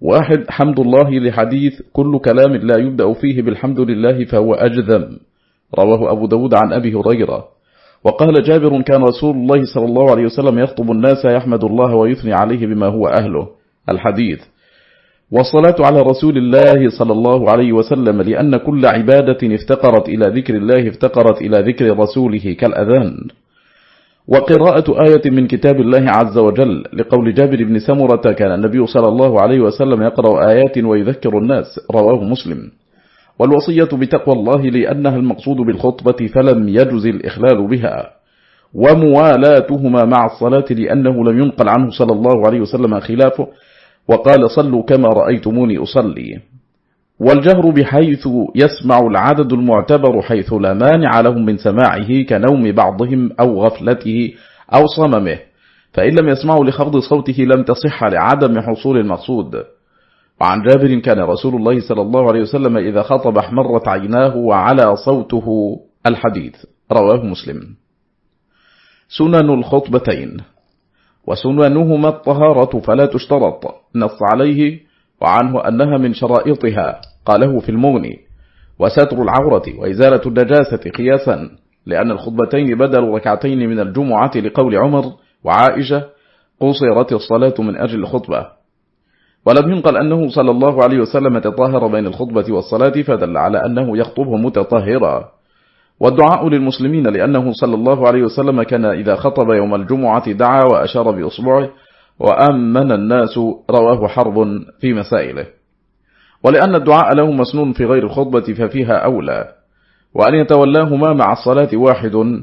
واحد حمد الله لحديث كل كلام لا يبدأ فيه بالحمد لله فهو أجذم. رواه أبو داود عن أبي هريرة. وقال جابر كان رسول الله صلى الله عليه وسلم يخطب الناس يحمد الله ويثني عليه بما هو أهله. الحديث. والصلاة على رسول الله صلى الله عليه وسلم لأن كل عبادة افتقرت إلى ذكر الله افتقرت إلى ذكر رسوله كالأذان. وقراءة آية من كتاب الله عز وجل لقول جابر بن سمرة كان النبي صلى الله عليه وسلم يقرأ آيات ويذكر الناس. رواه مسلم. والوصية بتقوى الله لأنها المقصود بالخطبة فلم يجز الإخلال بها. وموالاتهما مع الصلاة لأنه لم ينقل عنه صلى الله عليه وسلم خلافه. وقال صلوا كما رأيتموني أصلي. والجهر بحيث يسمع العدد المعتبر حيث لا مانع لهم من سماعه كنوم بعضهم أو غفلته أو صممه. فإن لم يسمعوا لخفض صوته لم تصح لعدم حصول المقصود. وعن جابر كان رسول الله صلى الله عليه وسلم إذا خطب احمرت عيناه وعلى صوته الحديث. رواه مسلم. سنن الخطبتين. وسننهما الطهارة فلا تشترط. نص عليه وعنه أنها من شرائطها. قاله في المغني. وستر العورة وإزالة النجاسة قياسا. لأن الخطبتين بدل ركعتين من الجمعة لقول عمر وعائشة قصرت الصلاة من أجل الخطبة. ولم ينقل أنه صلى الله عليه وسلم تطهر بين الخطبة والصلاة فدل على أنه يخطبه متطهرا والدعاء للمسلمين لأنه صلى الله عليه وسلم كان إذا خطب يوم الجمعة دعا وأشار بأصبعه وأمن الناس رواه حرب في مسائله. ولأن الدعاء له مسنون في غير الخطبة ففيها أولى. وأن يتولاهما مع الصلاة واحد.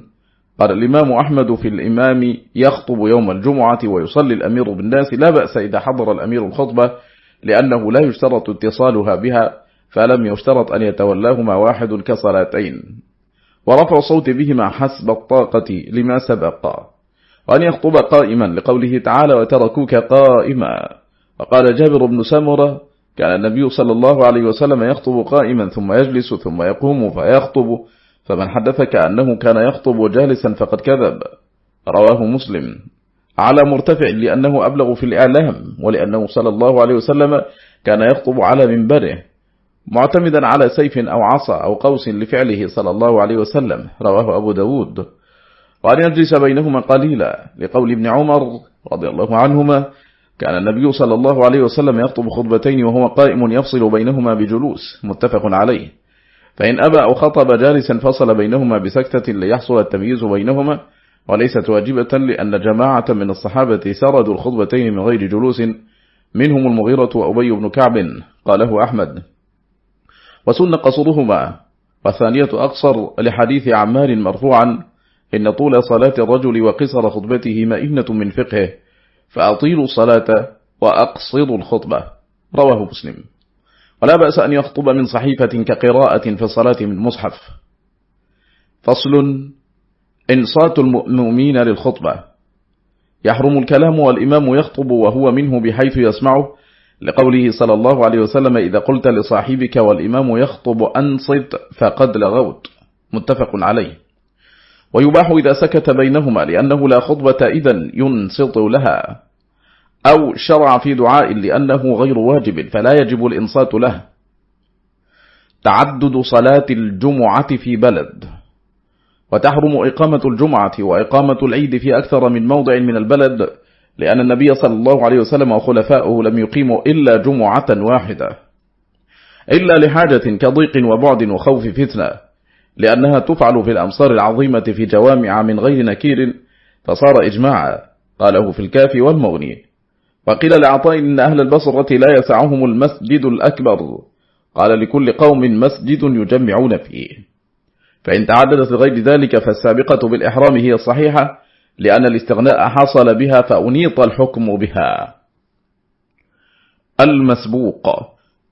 قال الإمام أحمد في الإمام يخطب يوم الجمعة ويصلي الأمير بالناس. لا بأس إذا حضر الأمير الخطبة لأنه لا يشترط اتصالها بها فلم يشترط أن يتولاهما واحد كصلاتين. ورفع الصوت بهما حسب الطاقة لما سبق. وأن يخطب قائما لقوله تعالى وتركوك قائما. وقال جابر بن سمرة كان النبي صلى الله عليه وسلم يخطب قائما ثم يجلس ثم يقوم فيخطب. فمن حدثك أنه كان يخطب جالسا فقد كذب. رواه مسلم. على مرتفع لأنه أبلغ في الإعلام ولأنه صلى الله عليه وسلم كان يخطب على منبره معتمدا على سيف أو عصا أو قوس لفعله صلى الله عليه وسلم. رواه أبو داود. وأن يجلس بينهما قليلا لقول ابن عمر رضي الله عنهما كان النبي صلى الله عليه وسلم يخطب خطبتين وهو قائم يفصل بينهما بجلوس متفق عليه. فإن أبى أو خطب جالسا فصل بينهما بسكتة ليحصل التمييز بينهما وليست واجبة لأن جماعة من الصحابة سردوا الخطبتين من غير جلوس منهم المغيرة وأبي بن كعب قاله أحمد. وسن قصرهما والثانية أقصر لحديث عمار مرفوعا إن طول صلاة الرجل وقصر خطبته مئنة من فقهه فأطيلوا الصلاة وأقصروا الخطبة. رواه مسلم. ولا بأس أن يخطب من صحيفة كقراءة في الصلاة من مصحف. فصل إنصات المؤمنين للخطبة. يحرم الكلام والإمام يخطب وهو منه بحيث يسمعه لقوله صلى الله عليه وسلم إذا قلت لصاحبك والإمام يخطب أنصت فقد لغوت. متفق عليه. ويباح إذا سكت بينهما لأنه لا خطبة إذا ينصت لها. أو شرع في دعاء لأنه غير واجب فلا يجب الإنصات له. تعدد صلاة الجمعة في بلد. وتحرم إقامة الجمعة وإقامة العيد في أكثر من موضع من البلد لأن النبي صلى الله عليه وسلم وخلفاؤه لم يقيموا إلا جمعة واحدة. إلا لحاجة كضيق وبعد وخوف فتنة لأنها تفعل في الأمصار العظيمة في جوامع من غير نكير فصار إجماعا قاله في الكافي والمغني. وقيل لعطاء إن أهل البصرة لا يسعهم المسجد الأكبر. قال لكل قوم مسجد يجمعون فيه. فإن تعددت غير ذلك فالسابقة بالإحرام هي الصحيحة لأن الاستغناء حصل بها فأنيط الحكم بها. المسبوق.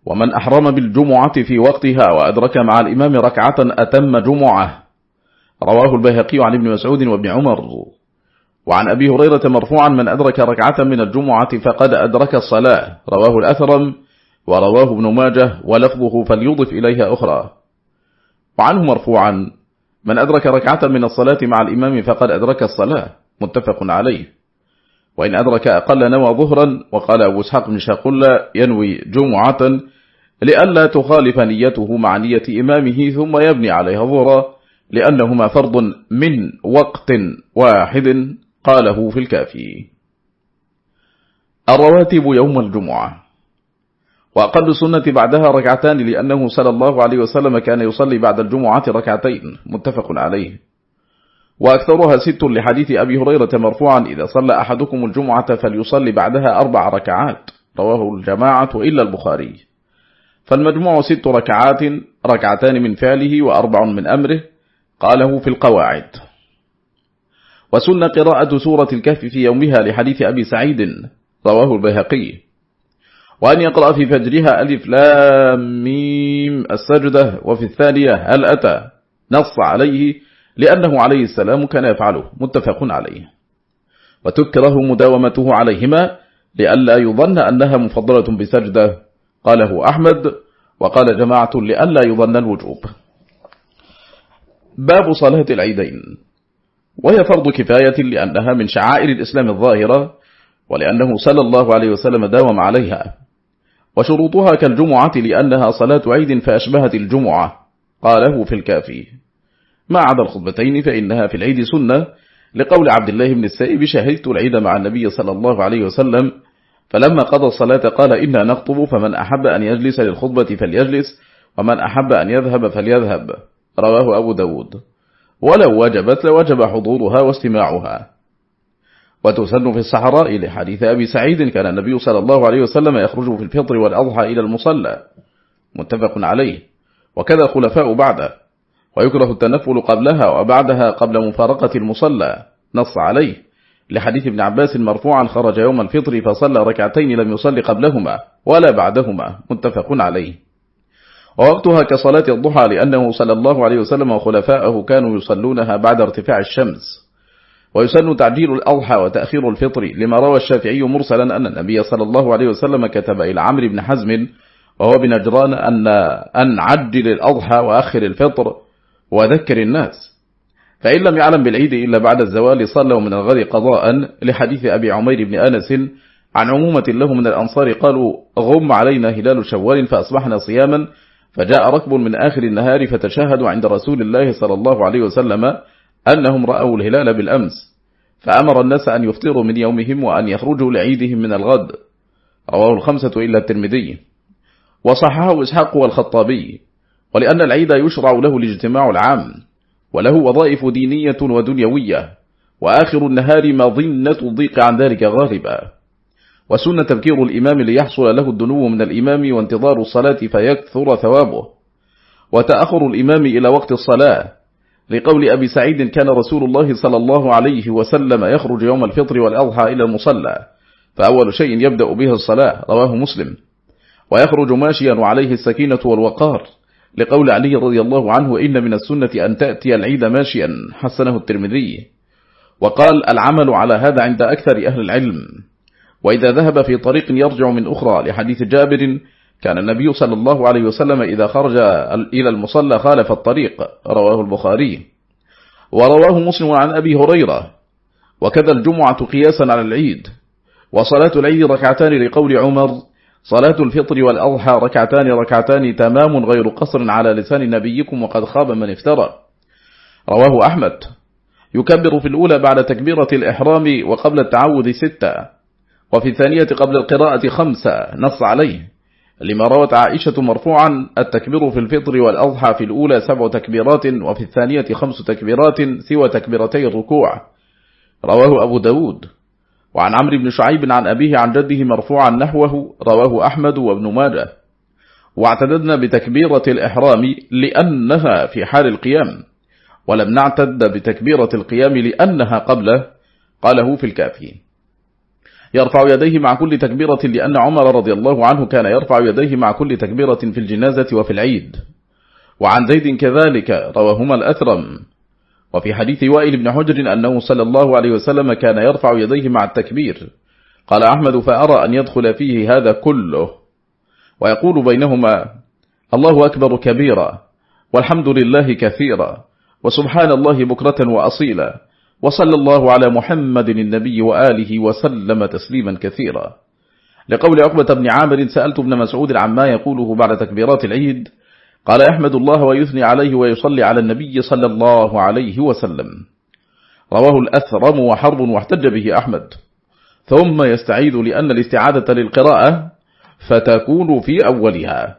ومن أحرم بالجمعة في وقتها وأدرك مع الإمام ركعة أتم جمعة. رواه البيهقي عن ابن مسعود وابن عمر. وعن أبي هريرة مرفوعا من أدرك ركعة من الجمعة فقد أدرك الصلاة. رواه الأثرم ورواه ابن ماجه ولفظه فليضف إليها أخرى. وعنه مرفوعا من أدرك ركعة من الصلاة مع الإمام فقد أدرك الصلاة. متفق عليه. وإن أدرك أقل نوى ظهرا وقال أبو إسحاق بن شاقل ينوي جمعة لئلا تخالف نيته مع نية إمامه ثم يبني عليها ظهرا لأنهما فرض من وقت واحد. قاله في الكافي. الرواتب يوم الجمعة. وأقل السنة بعدها ركعتان لأنه صلى الله عليه وسلم كان يصلي بعد الجمعة ركعتين. متفق عليه. وأكثرها ست لحديث أبي هريرة مرفوعا إذا صلى أحدكم الجمعة فليصلي بعدها أربع ركعات. رواه الجماعة إلا البخاري. فالمجموع ست ركعات ركعتان من فعله وأربع من أمره قاله في القواعد. وسن قراءة سورة الكهف في يومها لحديث أبي سعيد رواه البيهقي. وأن يقرأ في فجرها ألف لام ميم السجدة وفي الثانية هل أتى نص عليه لأنه عليه السلام كان يفعله. متفق عليه. وتكره مداومته عليهما لئلا يظن أنها مفضلة بسجدة. قاله أحمد وقال جماعة لئلا يظن الوجوب. باب صلاة العيدين. وهي فرض كفاية لأنها من شعائر الإسلام الظاهرة ولأنه صلى الله عليه وسلم داوم عليها. وشروطها كالجمعة لأنها صلاة عيد فأشبهت الجمعة. قاله في الكافي. ما عدا الخطبتين فإنها في العيد سنة. لقول عبد الله بن السائب شهدت العيد مع النبي صلى الله عليه وسلم. فلما قضى الصلاة قال إنا نخطب فمن أحب أن يجلس للخطبة فليجلس ومن أحب أن يذهب فليذهب. رواه أبو داود. ولو وجبت لوجب حضورها واستماعها. وتسن في الصحراء لحديث أبي سعيد كان النبي صلى الله عليه وسلم يخرج في الفطر والأضحى إلى المصلى. متفق عليه. وكذا خلفاء بعده. ويكره التنفل قبلها وبعدها قبل مفارقة المصلى. نص عليه. لحديث ابن عباس مرفوعا خرج يوم الفطر فصلى ركعتين لم يصلي قبلهما ولا بعدهما. متفق عليه. ووقتها كصلاة الضحى لأنه صلى الله عليه وسلم وخلفاءه كانوا يصلونها بعد ارتفاع الشمس. ويسن تعجيل الأضحى وتأخير الفطر لما روى الشافعي مرسلا أن النبي صلى الله عليه وسلم كتب إلى عمرو بن حزم وهو بنجران أن, أن عجل الأضحى وأخر الفطر وذكر الناس. فإن لم يعلم بالعيد إلا بعد الزوال صلوا من الغد قضاء لحديث أبي عمير بن أنس عن عمومة له من الأنصار قالوا غم علينا هلال شوال فأصبحنا صياما فجاء ركب من آخر النهار فتشاهدوا عند رسول الله صلى الله عليه وسلم أنهم رأوا الهلال بالأمس فأمر الناس أن يفطروا من يومهم وأن يخرجوا لعيدهم من الغد. رواه الخمسة إلا الترمذي. وصححه إسحاق والخطابي. ولأن العيد يشرع له الاجتماع العام وله وظائف دينية ودنيوية وآخر النهار مظنة الضيق عن ذلك غالبا وسن تذكير الإمام ليحصل له الدنو من الإمام وانتظار الصلاة فيكثر ثوابه. وتأخر الإمام إلى وقت الصلاة. لقول أبي سعيد كان رسول الله صلى الله عليه وسلم يخرج يوم الفطر والأضحى إلى المصلى. فأول شيء يبدأ به الصلاة. رواه مسلم. ويخرج ماشيا وعليه السكينة والوقار. لقول علي رضي الله عنه إن من السنة أن تأتي العيد ماشيا. حسنه الترمذي. وقال العمل على هذا عند أكثر أهل العلم. وإذا ذهب في طريق يرجع من أخرى لحديث جابر كان النبي صلى الله عليه وسلم إذا خرج إلى المصلى خالف الطريق. رواه البخاري. ورواه مسلم عن أبي هريرة. وكذا الجمعة قياسا على العيد. وصلاة العيد ركعتان لقول عمر. صلاة الفطر والأضحى ركعتان ركعتان تمام غير قصر على لسان نبيكم وقد خاب من افترى. رواه أحمد. يكبر في الأولى بعد تكبيرة الإحرام وقبل التعوذ ستة. وفي الثانية قبل القراءة خمسة نص عليه لما روت عائشة مرفوعا التكبير في الفطر والأضحى في الأولى سبع تكبيرات وفي الثانية خمس تكبيرات سوى تكبيرتي الركوع. رواه أبو داود. وعن عمرو بن شعيب عن أبيه عن جده مرفوعا نحوه رواه أحمد وابن ماجه. واعتددنا بتكبيرة الإحرام لأنها في حال القيام ولم نعتد بتكبيرة القيام لأنها قبله قاله في الكافي يرفع يديه مع كل تكبيرة لأن عمر رضي الله عنه كان يرفع يديه مع كل تكبيرة في الجنازة وفي العيد. وعن زيد كذلك رواهما الأثرم. وفي حديث وائل بن حجر أنه صلى الله عليه وسلم كان يرفع يديه مع التكبير. قال أحمد فأرى أن يدخل فيه هذا كله. ويقول بينهما الله أكبر كبيرا والحمد لله كثيرا وسبحان الله بكرة وأصيلا. وصلى الله على محمد النبي وآله وسلم تسليما كثيرا. لقول عقبة بن عامر سألت ابن مسعود عما يقوله بعد تكبيرات العيد. قال يحمد الله ويثني عليه ويصلي على النبي صلى الله عليه وسلم. رواه الأثرم وحرب واحتج به أحمد. ثم يستعيد لأن الاستعادة للقراءة فتكون في أولها.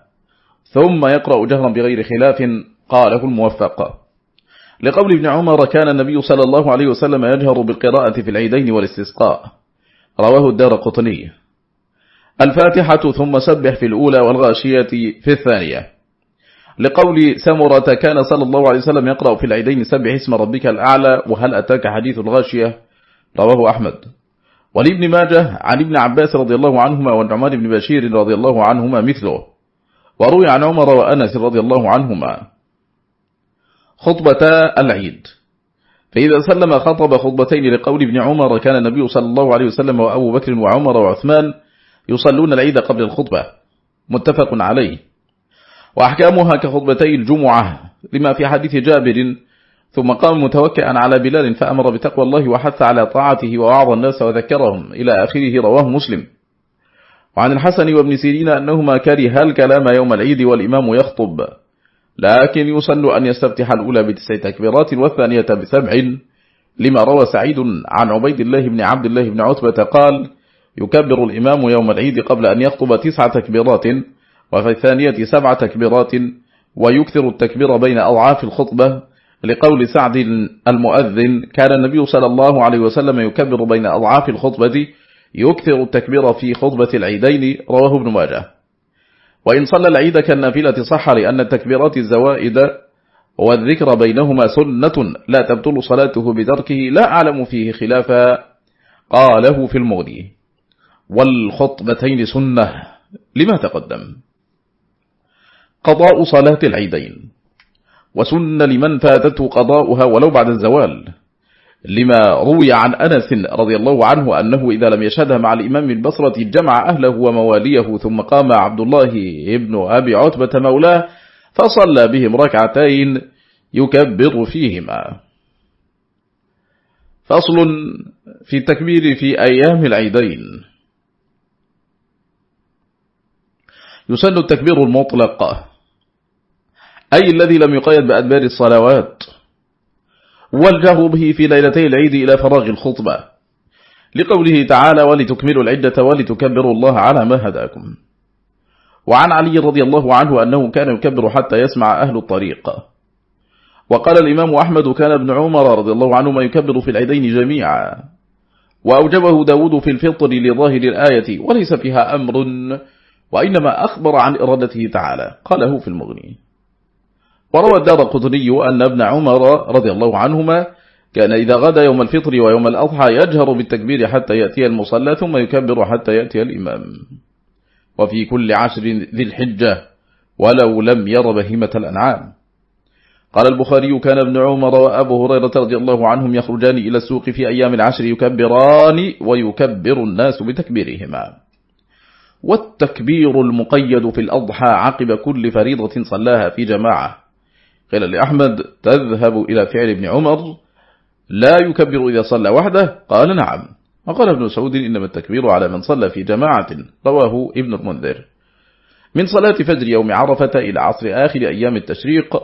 ثم يقرأ جهرا بغير خلاف قاله الموفق. لقول ابن عمر كان النبي صلى الله عليه وسلم يجهر بالقراءة في العيدين والاستسقاء. رواه الدار قطني. الفاتحة ثم سبح في الأولى والغاشية في الثانية. لقول سمرة كان صلى الله عليه وسلم يقرأ في العيدين سبح اسم ربك الأعلى وهل أتاك حديث الغاشية؟ رواه أحمد. ولابن ماجه عن ابن عباس رضي الله عنهما والنعمان بن بشير رضي الله عنهما مثله. وروي عن عمر وأنس رضي الله عنهما. خطبتا العيد. فإذا سلم خطب خطبتين لقول ابن عمر كان النبي صلى الله عليه وسلم وأبو بكر وعمر وعثمان يصلون العيد قبل الخطبة. متفق عليه. وأحكامها كخطبتي الجمعة لما في حديث جابر ثم قام متوكئا على بلال فأمر بتقوى الله وحث على طاعته ووعظ الناس وذكرهم. إلى آخره رواه مسلم. وعن الحسن وابن سيرين أنهما كره الكلام يوم العيد والإمام يخطب. لكن يسن أن يستفتح الأولى بتسع تكبيرات والثانية بسبع. لما روى سعيد عن عبيد الله بن عبد الله بن عتبة قال يكبر الإمام يوم العيد قبل أن يخطب تسع تكبيرات وفي الثانية سبع تكبيرات ويكثر التكبير بين أضعاف الخطبة. لقول سعد المؤذن كان النبي صلى الله عليه وسلم يكبر بين أضعاف الخطبة يكثر التكبير في خطبة العيدين رواه ابن ماجه. وإن صلى العيد كالنافلة صح لأن التكبيرات الزوائد والذكر بينهما سنة لا تبطل صلاته بتركه لا أعلم فيه خلافا قاله في المغني. والخطبتين سنة لما تقدم. قضاء صلاة العيدين. وسن لمن فاتته قضاؤها ولو بعد الزوال. لما روي عن أنس رضي الله عنه أنه إذا لم يشهدها مع الإمام البصرة جمع أهله ومواليه ثم قام عبد الله ابن أبي عتبة مولاه فصلى بهم ركعتين يكبر فيهما. فصل في التكبير في أيام العيدين. يسن التكبير المطلق. أي الذي لم يقيد بأدبار الصلوات؟ والجهر به في ليلتي العيد إلى فراغ الخطبة. لقوله تعالى ولتكملوا العدة ولتكبروا الله على ما هداكم. وعن علي رضي الله عنه أنه كان يكبر حتى يسمع أهل الطريق. وقال الإمام أحمد كان ابن عمر رضي الله عنهما يكبر في العيدين جميعا. وأوجبه داود في الفطر لظاهر الآية وليس فيها أمر وإنما أخبر عن إرادته تعالى. قاله في المغني. وروى الدار قطني أن ابن عمر رضي الله عنهما كان إذا غدا يوم الفطر ويوم الأضحى يجهر بالتكبير حتى يأتي المصلى ثم يكبر حتى يأتي الإمام. وفي كل عشر ذي الحجة ولو لم ير بهيمة الأنعام. قال البخاري كان ابن عمر وأبو هريرة رضي الله عنهم يخرجان إلى السوق في أيام العشر يكبران ويكبر الناس بتكبيرهما. والتكبير المقيد في الأضحى عقب كل فريضة صلاها في جماعة. قيل لأحمد تذهب إلى فعل ابن عمر لا يكبر إذا صلى وحده؟ قال نعم. وقال ابن سعود إنما التكبير على من صلى في جماعة. رواه ابن المنذر من صلاة فجر يوم عرفة إلى عصر آخر أيام التشريق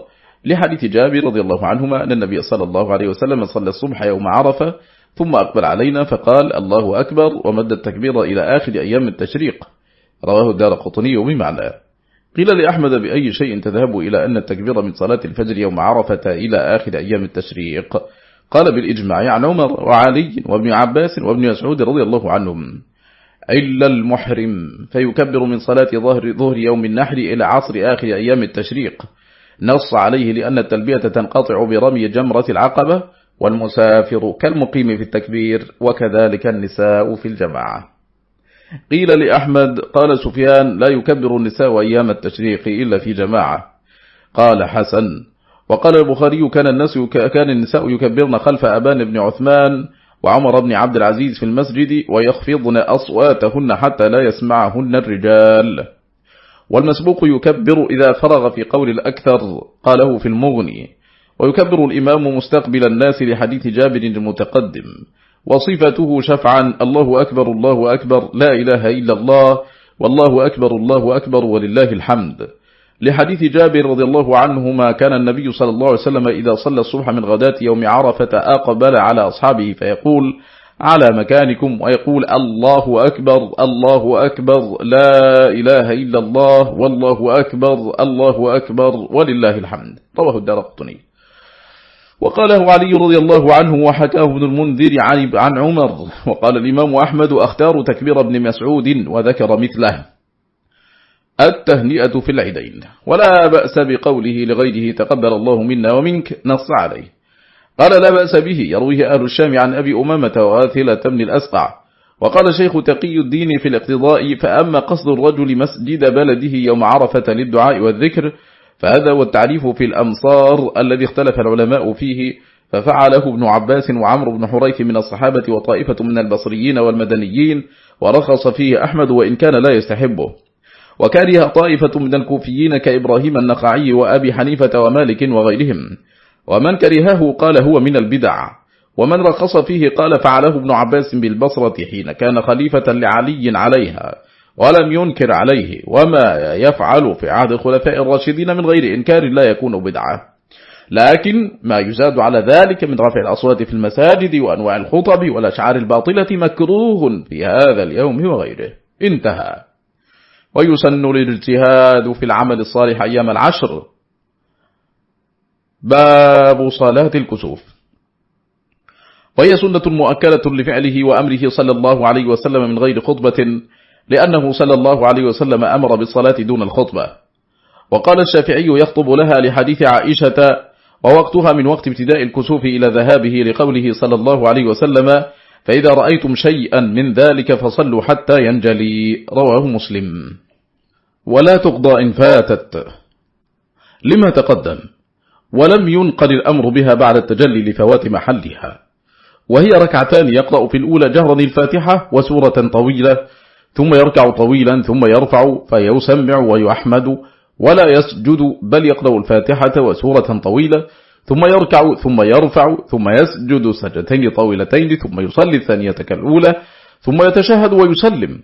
لحديث جابر رضي الله عنهما أن النبي صلى الله عليه وسلم صلى الصبح يوم عرفة ثم أقبل علينا فقال الله أكبر. ومد التكبير إلى آخر أيام التشريق. رواه الدار قطني بمعنى قيل لأحمد بأي شيء تذهب إلى أن التكبير من صلاة الفجر يوم عرفة إلى آخر أيام التشريق؟ قال بالإجماع عن عمر وعلي وابن عباس وابن مسعود رضي الله عنهم إلا المحرم فيكبر من صلاة ظهر, ظهر يوم النحر إلى عصر آخر أيام التشريق. نص عليه لأن التلبية تنقطع برمي جمرة العقبة والمسافر كالمقيم في التكبير وكذلك النساء في الجماعة. قيل لأحمد قال سفيان لا يكبر النساء أيام التشريق إلا في جماعة. قال حسن. وقال البخاري كان الناس كان النساء يكبرن خلف أبان بن عثمان وعمر بن عبد العزيز في المسجد ويخفضن أصواتهن حتى لا يسمعهن الرجال. والمسبوق يكبر إذا فرغ في قول الأكثر قاله في المغني. ويكبر الإمام مستقبل الناس لحديث جابر المتقدم. وصفته شفعا الله أكبر الله أكبر لا إله إلا الله والله أكبر الله أكبر ولله الحمد. لحديث جابر رضي الله عنهما كان النبي صلى الله عليه وسلم إذا صلى الصبح من غداة يوم عرفة أقبل على أصحابه فيقول على مكانكم. ويقول الله أكبر الله أكبر لا إله إلا الله والله أكبر الله أكبر ولله الحمد. رواه الدار قطني. وقاله علي رضي الله عنه وحكاه ابن المنذر عن عمر. وقال الإمام أحمد أختار تكبير ابن مسعود وذكر مثله. التهنئة في العيدين. ولا بأس بقوله لغيره تقبل الله منا ومنك نص عليه. قال لا بأس به. يرويه أهل الشام عن أبي أمامة وآثلة من الأسقع. وقال شيخ تقي الدين في الاقتضاء فأما قصد الرجل مسجد بلده يوم عرفة للدعاء والذكر فهذا هو التعريف في الأمصار الذي اختلف العلماء فيه ففعله ابن عباس وعمر بن حريث من الصحابة وطائفة من البصريين والمدنيين ورخص فيه أحمد وإن كان لا يستحبه. وكره طائفة من الكوفيين كإبراهيم النخعي وأبي حنيفة ومالك وغيرهم. ومن كرهه قال هو من البدع. ومن رخص فيه قال فعله ابن عباس بالبصرة حين كان خليفة لعلي عليها. ولم ينكر عليه وما يفعل في عهد الخلفاء الراشدين من غير إنكار لا يكون بدعة. لكن ما يزاد على ذلك من رفع الأصوات في المساجد وأنواع الخطب والأشعار الباطلة مكروه في هذا اليوم وغيره. انتهى. ويسن الاجتهاد في العمل الصالح أيام العشر. باب صلاة الكسوف. وهي سنة مؤكلة لفعله وأمره صلى الله عليه وسلم من غير خطبة لأنه صلى الله عليه وسلم أمر بالصلاة دون الخطبة. وقال الشافعي يخطب لها لحديث عائشة ووقتها من وقت ابتداء الكسوف إلى ذهابه لقوله صلى الله عليه وسلم فإذا رأيتم شيئا من ذلك فصلوا حتى ينجلي. رواه مسلم. ولا تقضى إن فاتت. لما تقدم. ولم ينقل الأمر بها بعد التجلي لفوات محلها. وهي ركعتان يقرأ في الأولى جهرا الفاتحة وسورة طويلة ثم يركع طويلا ثم يرفع فيسمع ويحمد ولا يسجد بل يقرأ الفاتحة وسورة طويلة ثم يركع ثم يرفع ثم يسجد سجدتين طويلتين ثم يصلي الثانية كالأولى ثم يتشهد ويسلم.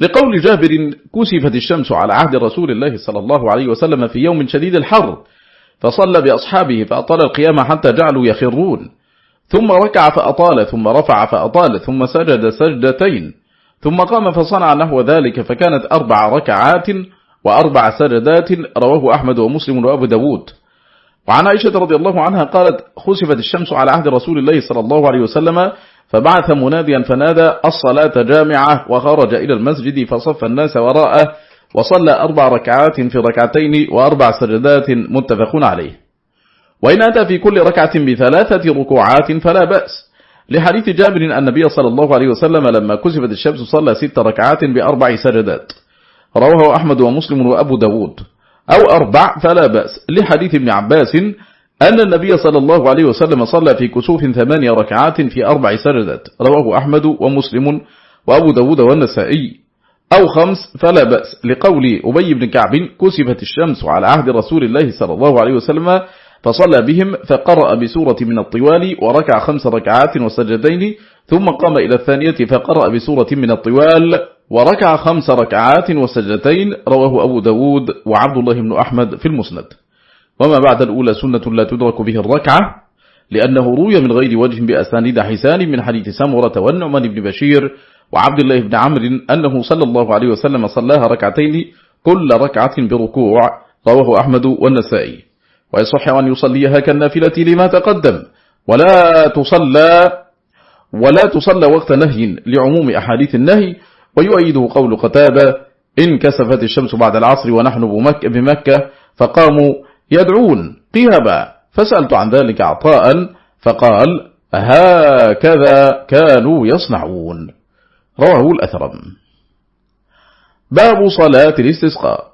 لقول جابر كسفت الشمس على عهد رسول الله صلى الله عليه وسلم في يوم شديد الحر فصلى بأصحابه فأطال القيام حتى جعلوا يخرون. ثم ركع فأطال ثم رفع فأطال ثم سجد سجدتين. ثم قام فصنع نحو ذلك فكانت أربع ركعات وأربع سجدات رواه أحمد ومسلم وأبو داود. وعن عائشة رضي الله عنها قالت خسفت الشمس على عهد رسول الله صلى الله عليه وسلم فبعث مناديا فنادى الصلاة جامعة وخرج إلى المسجد فصف الناس وراءه وصلى أربع ركعات في ركعتين وأربع سجدات متفق عليه. وإن أتى في كل ركعة بثلاثة ركوعات فلا بأس. لحديث جابر أن النبي صلى الله عليه وسلم لما كسفت الشمس صلى ست ركعات بأربع سجدات. رواه أحمد ومسلم وأبو داود. أو أربع فلا بأس. لحديث ابن عباس أن النبي صلى الله عليه وسلم صلى في كسوف ثمانية ركعات في أربع سجدات. رواه أحمد ومسلم وأبو داود والنسائي. أو خمس فلا بأس. لقول أبي بن كعب كسفت الشمس على عهد رسول الله صلى الله عليه وسلم فصلى بهم فقرأ بسورة من الطوال وركع خمس ركعات وسجدين ثم قام إلى الثانية فقرأ بسورة من الطوال وركع خمس ركعات وسجدتين رواه أبو داود وعبد الله بن أحمد في المسند. وما بعد الأولى سنة لا تدرك به الركعة لأنه روي من غير وجه بأسانيد حسان من حديث سمرة والنعمان بن بشير وعبد الله بن عمرو أنه صلى الله عليه وسلم صلاها ركعتين كل ركعة بركوع رواه أحمد والنسائي. ويصح أن يصليها كالنافلة لما تقدم. ولا تصلى ولا تصلى وقت نهي لعموم أحاديث النهي. ويؤيده قول قتابة إن كسفت الشمس بعد العصر ونحن بمكة فقاموا يدعون قيابا. فسألت عن ذلك عطاء فقال هكذا كانوا يصنعون. رواه الأثرم. باب صلاة الاستسقاء.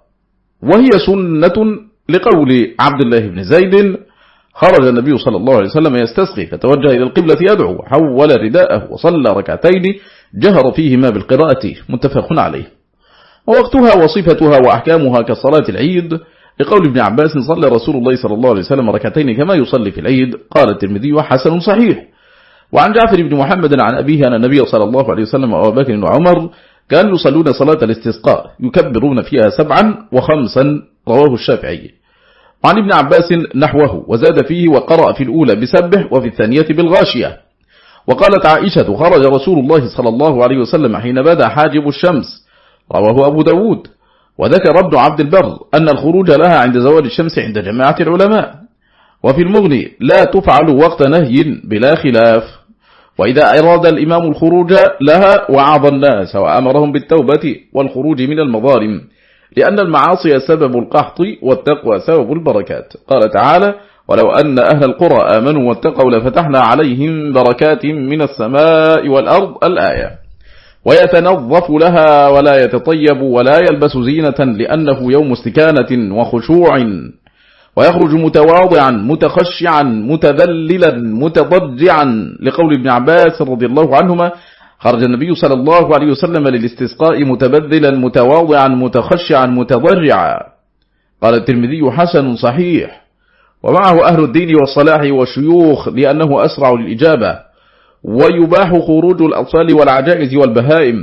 وهي سنة لقول عبد الله بن زيد خرج النبي صلى الله عليه وسلم يستسقي فتوجه إلى القبلة يدعو حول رداءه وصلى ركعتين جهر فيهما بالقراءة متفق عليه. ووقتها وصفتها وأحكامها كصلاة العيد لقول ابن عباس صلى رسول الله صلى الله عليه وسلم ركعتين كما يصلي في العيد قال الترمذي حسن صحيح. وعن جعفر بن محمد عن أبيه أن النبي صلى الله عليه وسلم وأبو بكر وعمر كانوا يصلون صلاة الاستسقاء يكبرون فيها سبعا وخمسا رواه الشافعي. وعن ابن عباس نحوه وزاد فيه وقرأ في الأولى بسبح وفي الثانية بالغاشية. وقالت عائشة خرج رسول الله صلى الله عليه وسلم حين بدا حاجب الشمس. رواه أبو داود. وذكر ابن عبد البر أن الخروج لها عند زوال الشمس عند جماعة العلماء. وفي المغني لا تفعل وقت نهي بلا خلاف. وإذا أراد الإمام الخروج لها وعظ الناس وأمرهم بالتوبة والخروج من المظالم. لأن المعاصي سبب القحط والتقوى سبب البركات. قال تعالى ولو أن أهل القرى آمنوا واتقوا لفتحنا عليهم بركات من السماء والأرض الآية. ويتنظف لها ولا يتطيب ولا يلبس زينة لأنه يوم استكانة وخشوع. ويخرج متواضعا متخشعا متذللا متضجعا. لقول ابن عباس رضي الله عنهما خرج النبي صلى الله عليه وسلم للاستسقاء متبذلا متواضعا متخشعا متضرعا. قال الترمذي حسن صحيح. ومعه أهل الدين والصلاح والشيوخ لأنه أسرع للإجابة. ويباح خروج الأطفال والعجائز والبهائم.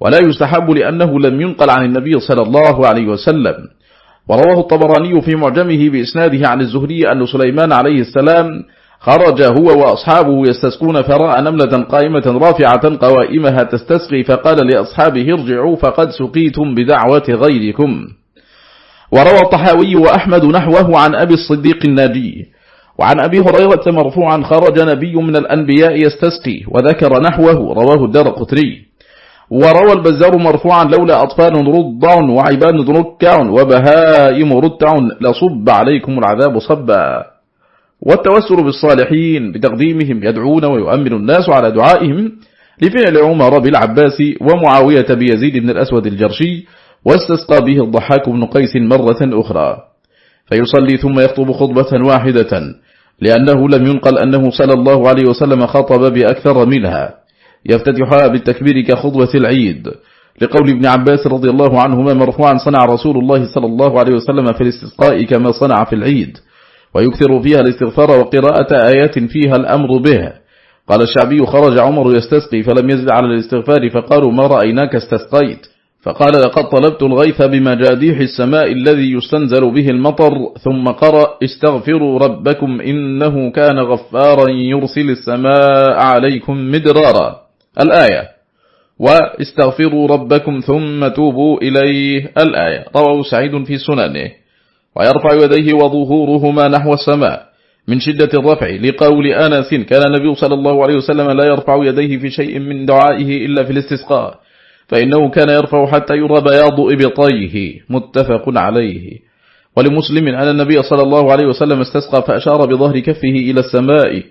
ولا يستحب لأنه لم ينقل عن النبي صلى الله عليه وسلم. ورواه الطبراني في معجمه بإسناده عن الزهري أن سليمان عليه السلام خرج هو وأصحابه يستسقون فرأى نملة قائمة رافعة قوائمها تستسقي فقال لأصحابه ارجعوا فقد سقيتم بدعوة غيركم. وروى الطحاوي وأحمد نحوه عن أبي الصديق الناجي. وعن أبي هريرة مرفوعا خرج نبي من الأنبياء يستسقي وذكر نحوه رواه الدار قطري. وروى البزار مرفوعا لولا أطفال رضع وعباد ركع وبهائم رتع لصب عليكم العذاب صبا. والتوسل بالصالحين بتقديمهم يدعون ويؤمن الناس على دعائهم لفعل عمر بالعباس ومعاوية بيزيد بن الأسود الجرشي واستسقى به الضحاك بن قيس مرة أخرى. فيصلي ثم يخطب خطبة واحدة لأنه لم ينقل أنه صلى الله عليه وسلم خطب بأكثر منها. يفتتحها بالتكبير كخطبة العيد. لقول ابن عباس رضي الله عنهما مرفوعا صنع رسول الله صلى الله عليه وسلم في الاستسقاء كما صنع في العيد. ويكثر فيها الاستغفار وقراءة آيات فيها الأمر به. قال الشعبي خرج عمر يستسقي فلم يزد على الاستغفار فقالوا ما رأيناك استسقيت؟ فقال لقد طلبت الغيث بمجاديح السماء الذي يستنزل به المطر ثم قرأ استغفروا ربكم إنه كان غفارا يرسل السماء عليكم مدرارا. الآية واستغفروا ربكم ثم توبوا إليه. الآية رواه سعيد في سننه. ويرفع يديه وظهورهما نحو السماء. من شدة الرفع لقول أنس كان النبي صلى الله عليه وسلم لا يرفع يديه في شيء من دعائه إلا في الاستسقاء فإنه كان يرفع حتى يرى بياض إبطيه. متفق عليه. ولمسلم أن النبي صلى الله عليه وسلم استسقى فأشار بظهر كفه إلى السماء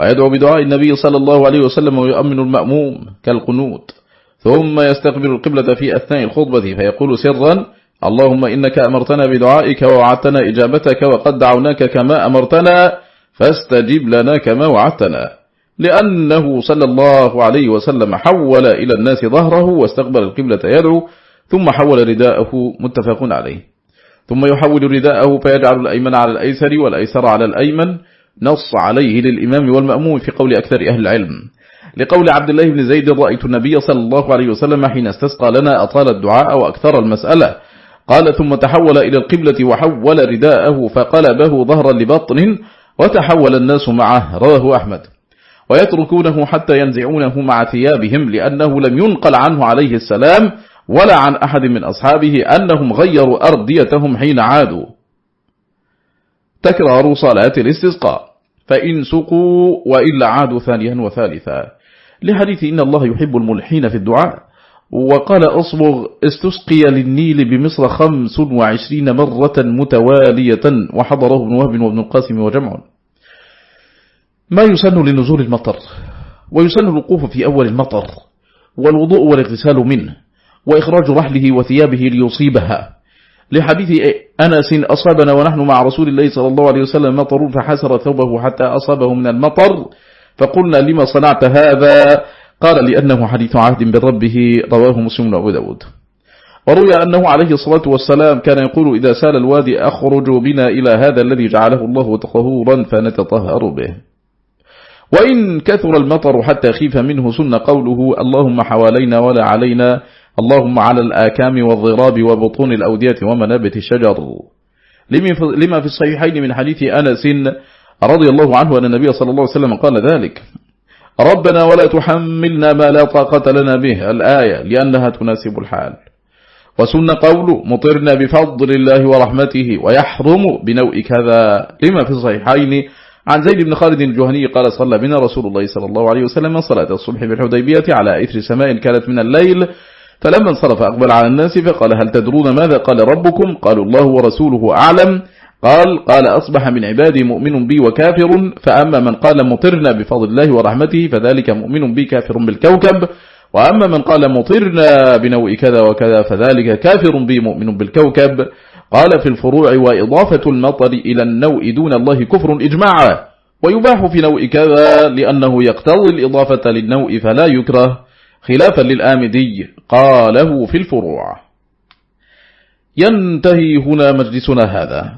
ويدعو بدعاء النبي صلى الله عليه وسلم ويؤمن المأموم كالقنوت. ثم يستقبل القبلة في أثناء الخطبة فيقول سرا اللهم إنك أمرتنا بدعائك ووعدتنا إجابتك وقد دعوناك كما أمرتنا فاستجب لنا كما وعدتنا. لأنه صلى الله عليه وسلم حول إلى الناس ظهره واستقبل القبلة يدعو ثم حول رداءه متفق عليه. ثم يحول رداءه فيجعل الأيمن على الأيسر والأيسر على الأيمن نص عليه للإمام والمأموم في قول أكثر أهل العلم. لقول عبد الله بن زيد رأيت النبي صلى الله عليه وسلم حين استسقى لنا أطال الدعاء وأكثر المسألة. قال ثم تحول إلى القبلة وحول رداءه فقلبه ظهرا لبطن وتحول الناس معه. رواه أحمد. ويتركونه حتى ينزعونه مع ثيابهم لأنه لم ينقل عنه عليه السلام ولا عن أحد من أصحابه أنهم غيروا أرضيتهم حين عادوا. تكرار صلاة الاستسقاء. فإن سقوا وإلا عادوا ثانيا وثالثا. لحديث إن الله يحب الملحين في الدعاء. وقال أصبغ استسقي للنيل بمصر خمس وعشرين مرة متوالية وحضره ابن وهب وابن القاسم وجمع. ما يسن لنزول المطر؟ ويسن الوقوف في أول المطر والوضوء والاغتسال منه وإخراج رحله وثيابه ليصيبها. لحديث أنس أصابنا ونحن مع رسول الله صلى الله عليه وسلم مطر فحسر ثوبه حتى أصابه من المطر فقلنا لما صنعت هذا؟ قال لأنه حديث عهد بربه رواه مسلم وأبو داود. وروي أنه عليه الصلاة والسلام كان يقول إذا سال الوادي أخرج بنا إلى هذا الذي جعله الله طهورا فنتطهر به. وإن كثر المطر حتى خيف منه سن قوله اللهم حوالينا ولا علينا اللهم على الآكام والضراب وبطون الأودية ومنابت الشجر. لما في الصحيحين من حديث أنس رضي الله عنه أن النبي صلى الله عليه وسلم قال ذلك. ربنا ولا تحملنا ما لا طاقة لنا به. الآية لأنها تناسب الحال. وسن قول مطرنا بفضل الله ورحمته ويحرم بنوء كذا لما في الصحيحين عن زيد بن خالد الجهني قال صلى بنا رسول الله صلى الله عليه وسلم صلاة الصبح بالحديبية على إثر سماء كانت من الليل. فلما انصرف أقبل على الناس فقال هل تدرون ماذا قال ربكم؟ قالوا الله ورسوله أعلم. قال قال أصبح من عبادي مؤمن بي وكافر فأما من قال مطرنا بفضل الله ورحمته فذلك مؤمن بي كافر بالكوكب وأما من قال مطرنا بنوء كذا وكذا فذلك كافر بي مؤمن بالكوكب. قال في الفروع وإضافة المطر إلى النوء دون الله كفر إجماعا ويباح في نوء كذا لأنه يقتضي الإضافة للنوء فلا يكره خلافا للآمدي قاله في الفروع. ينتهي هنا مجلسنا هذا.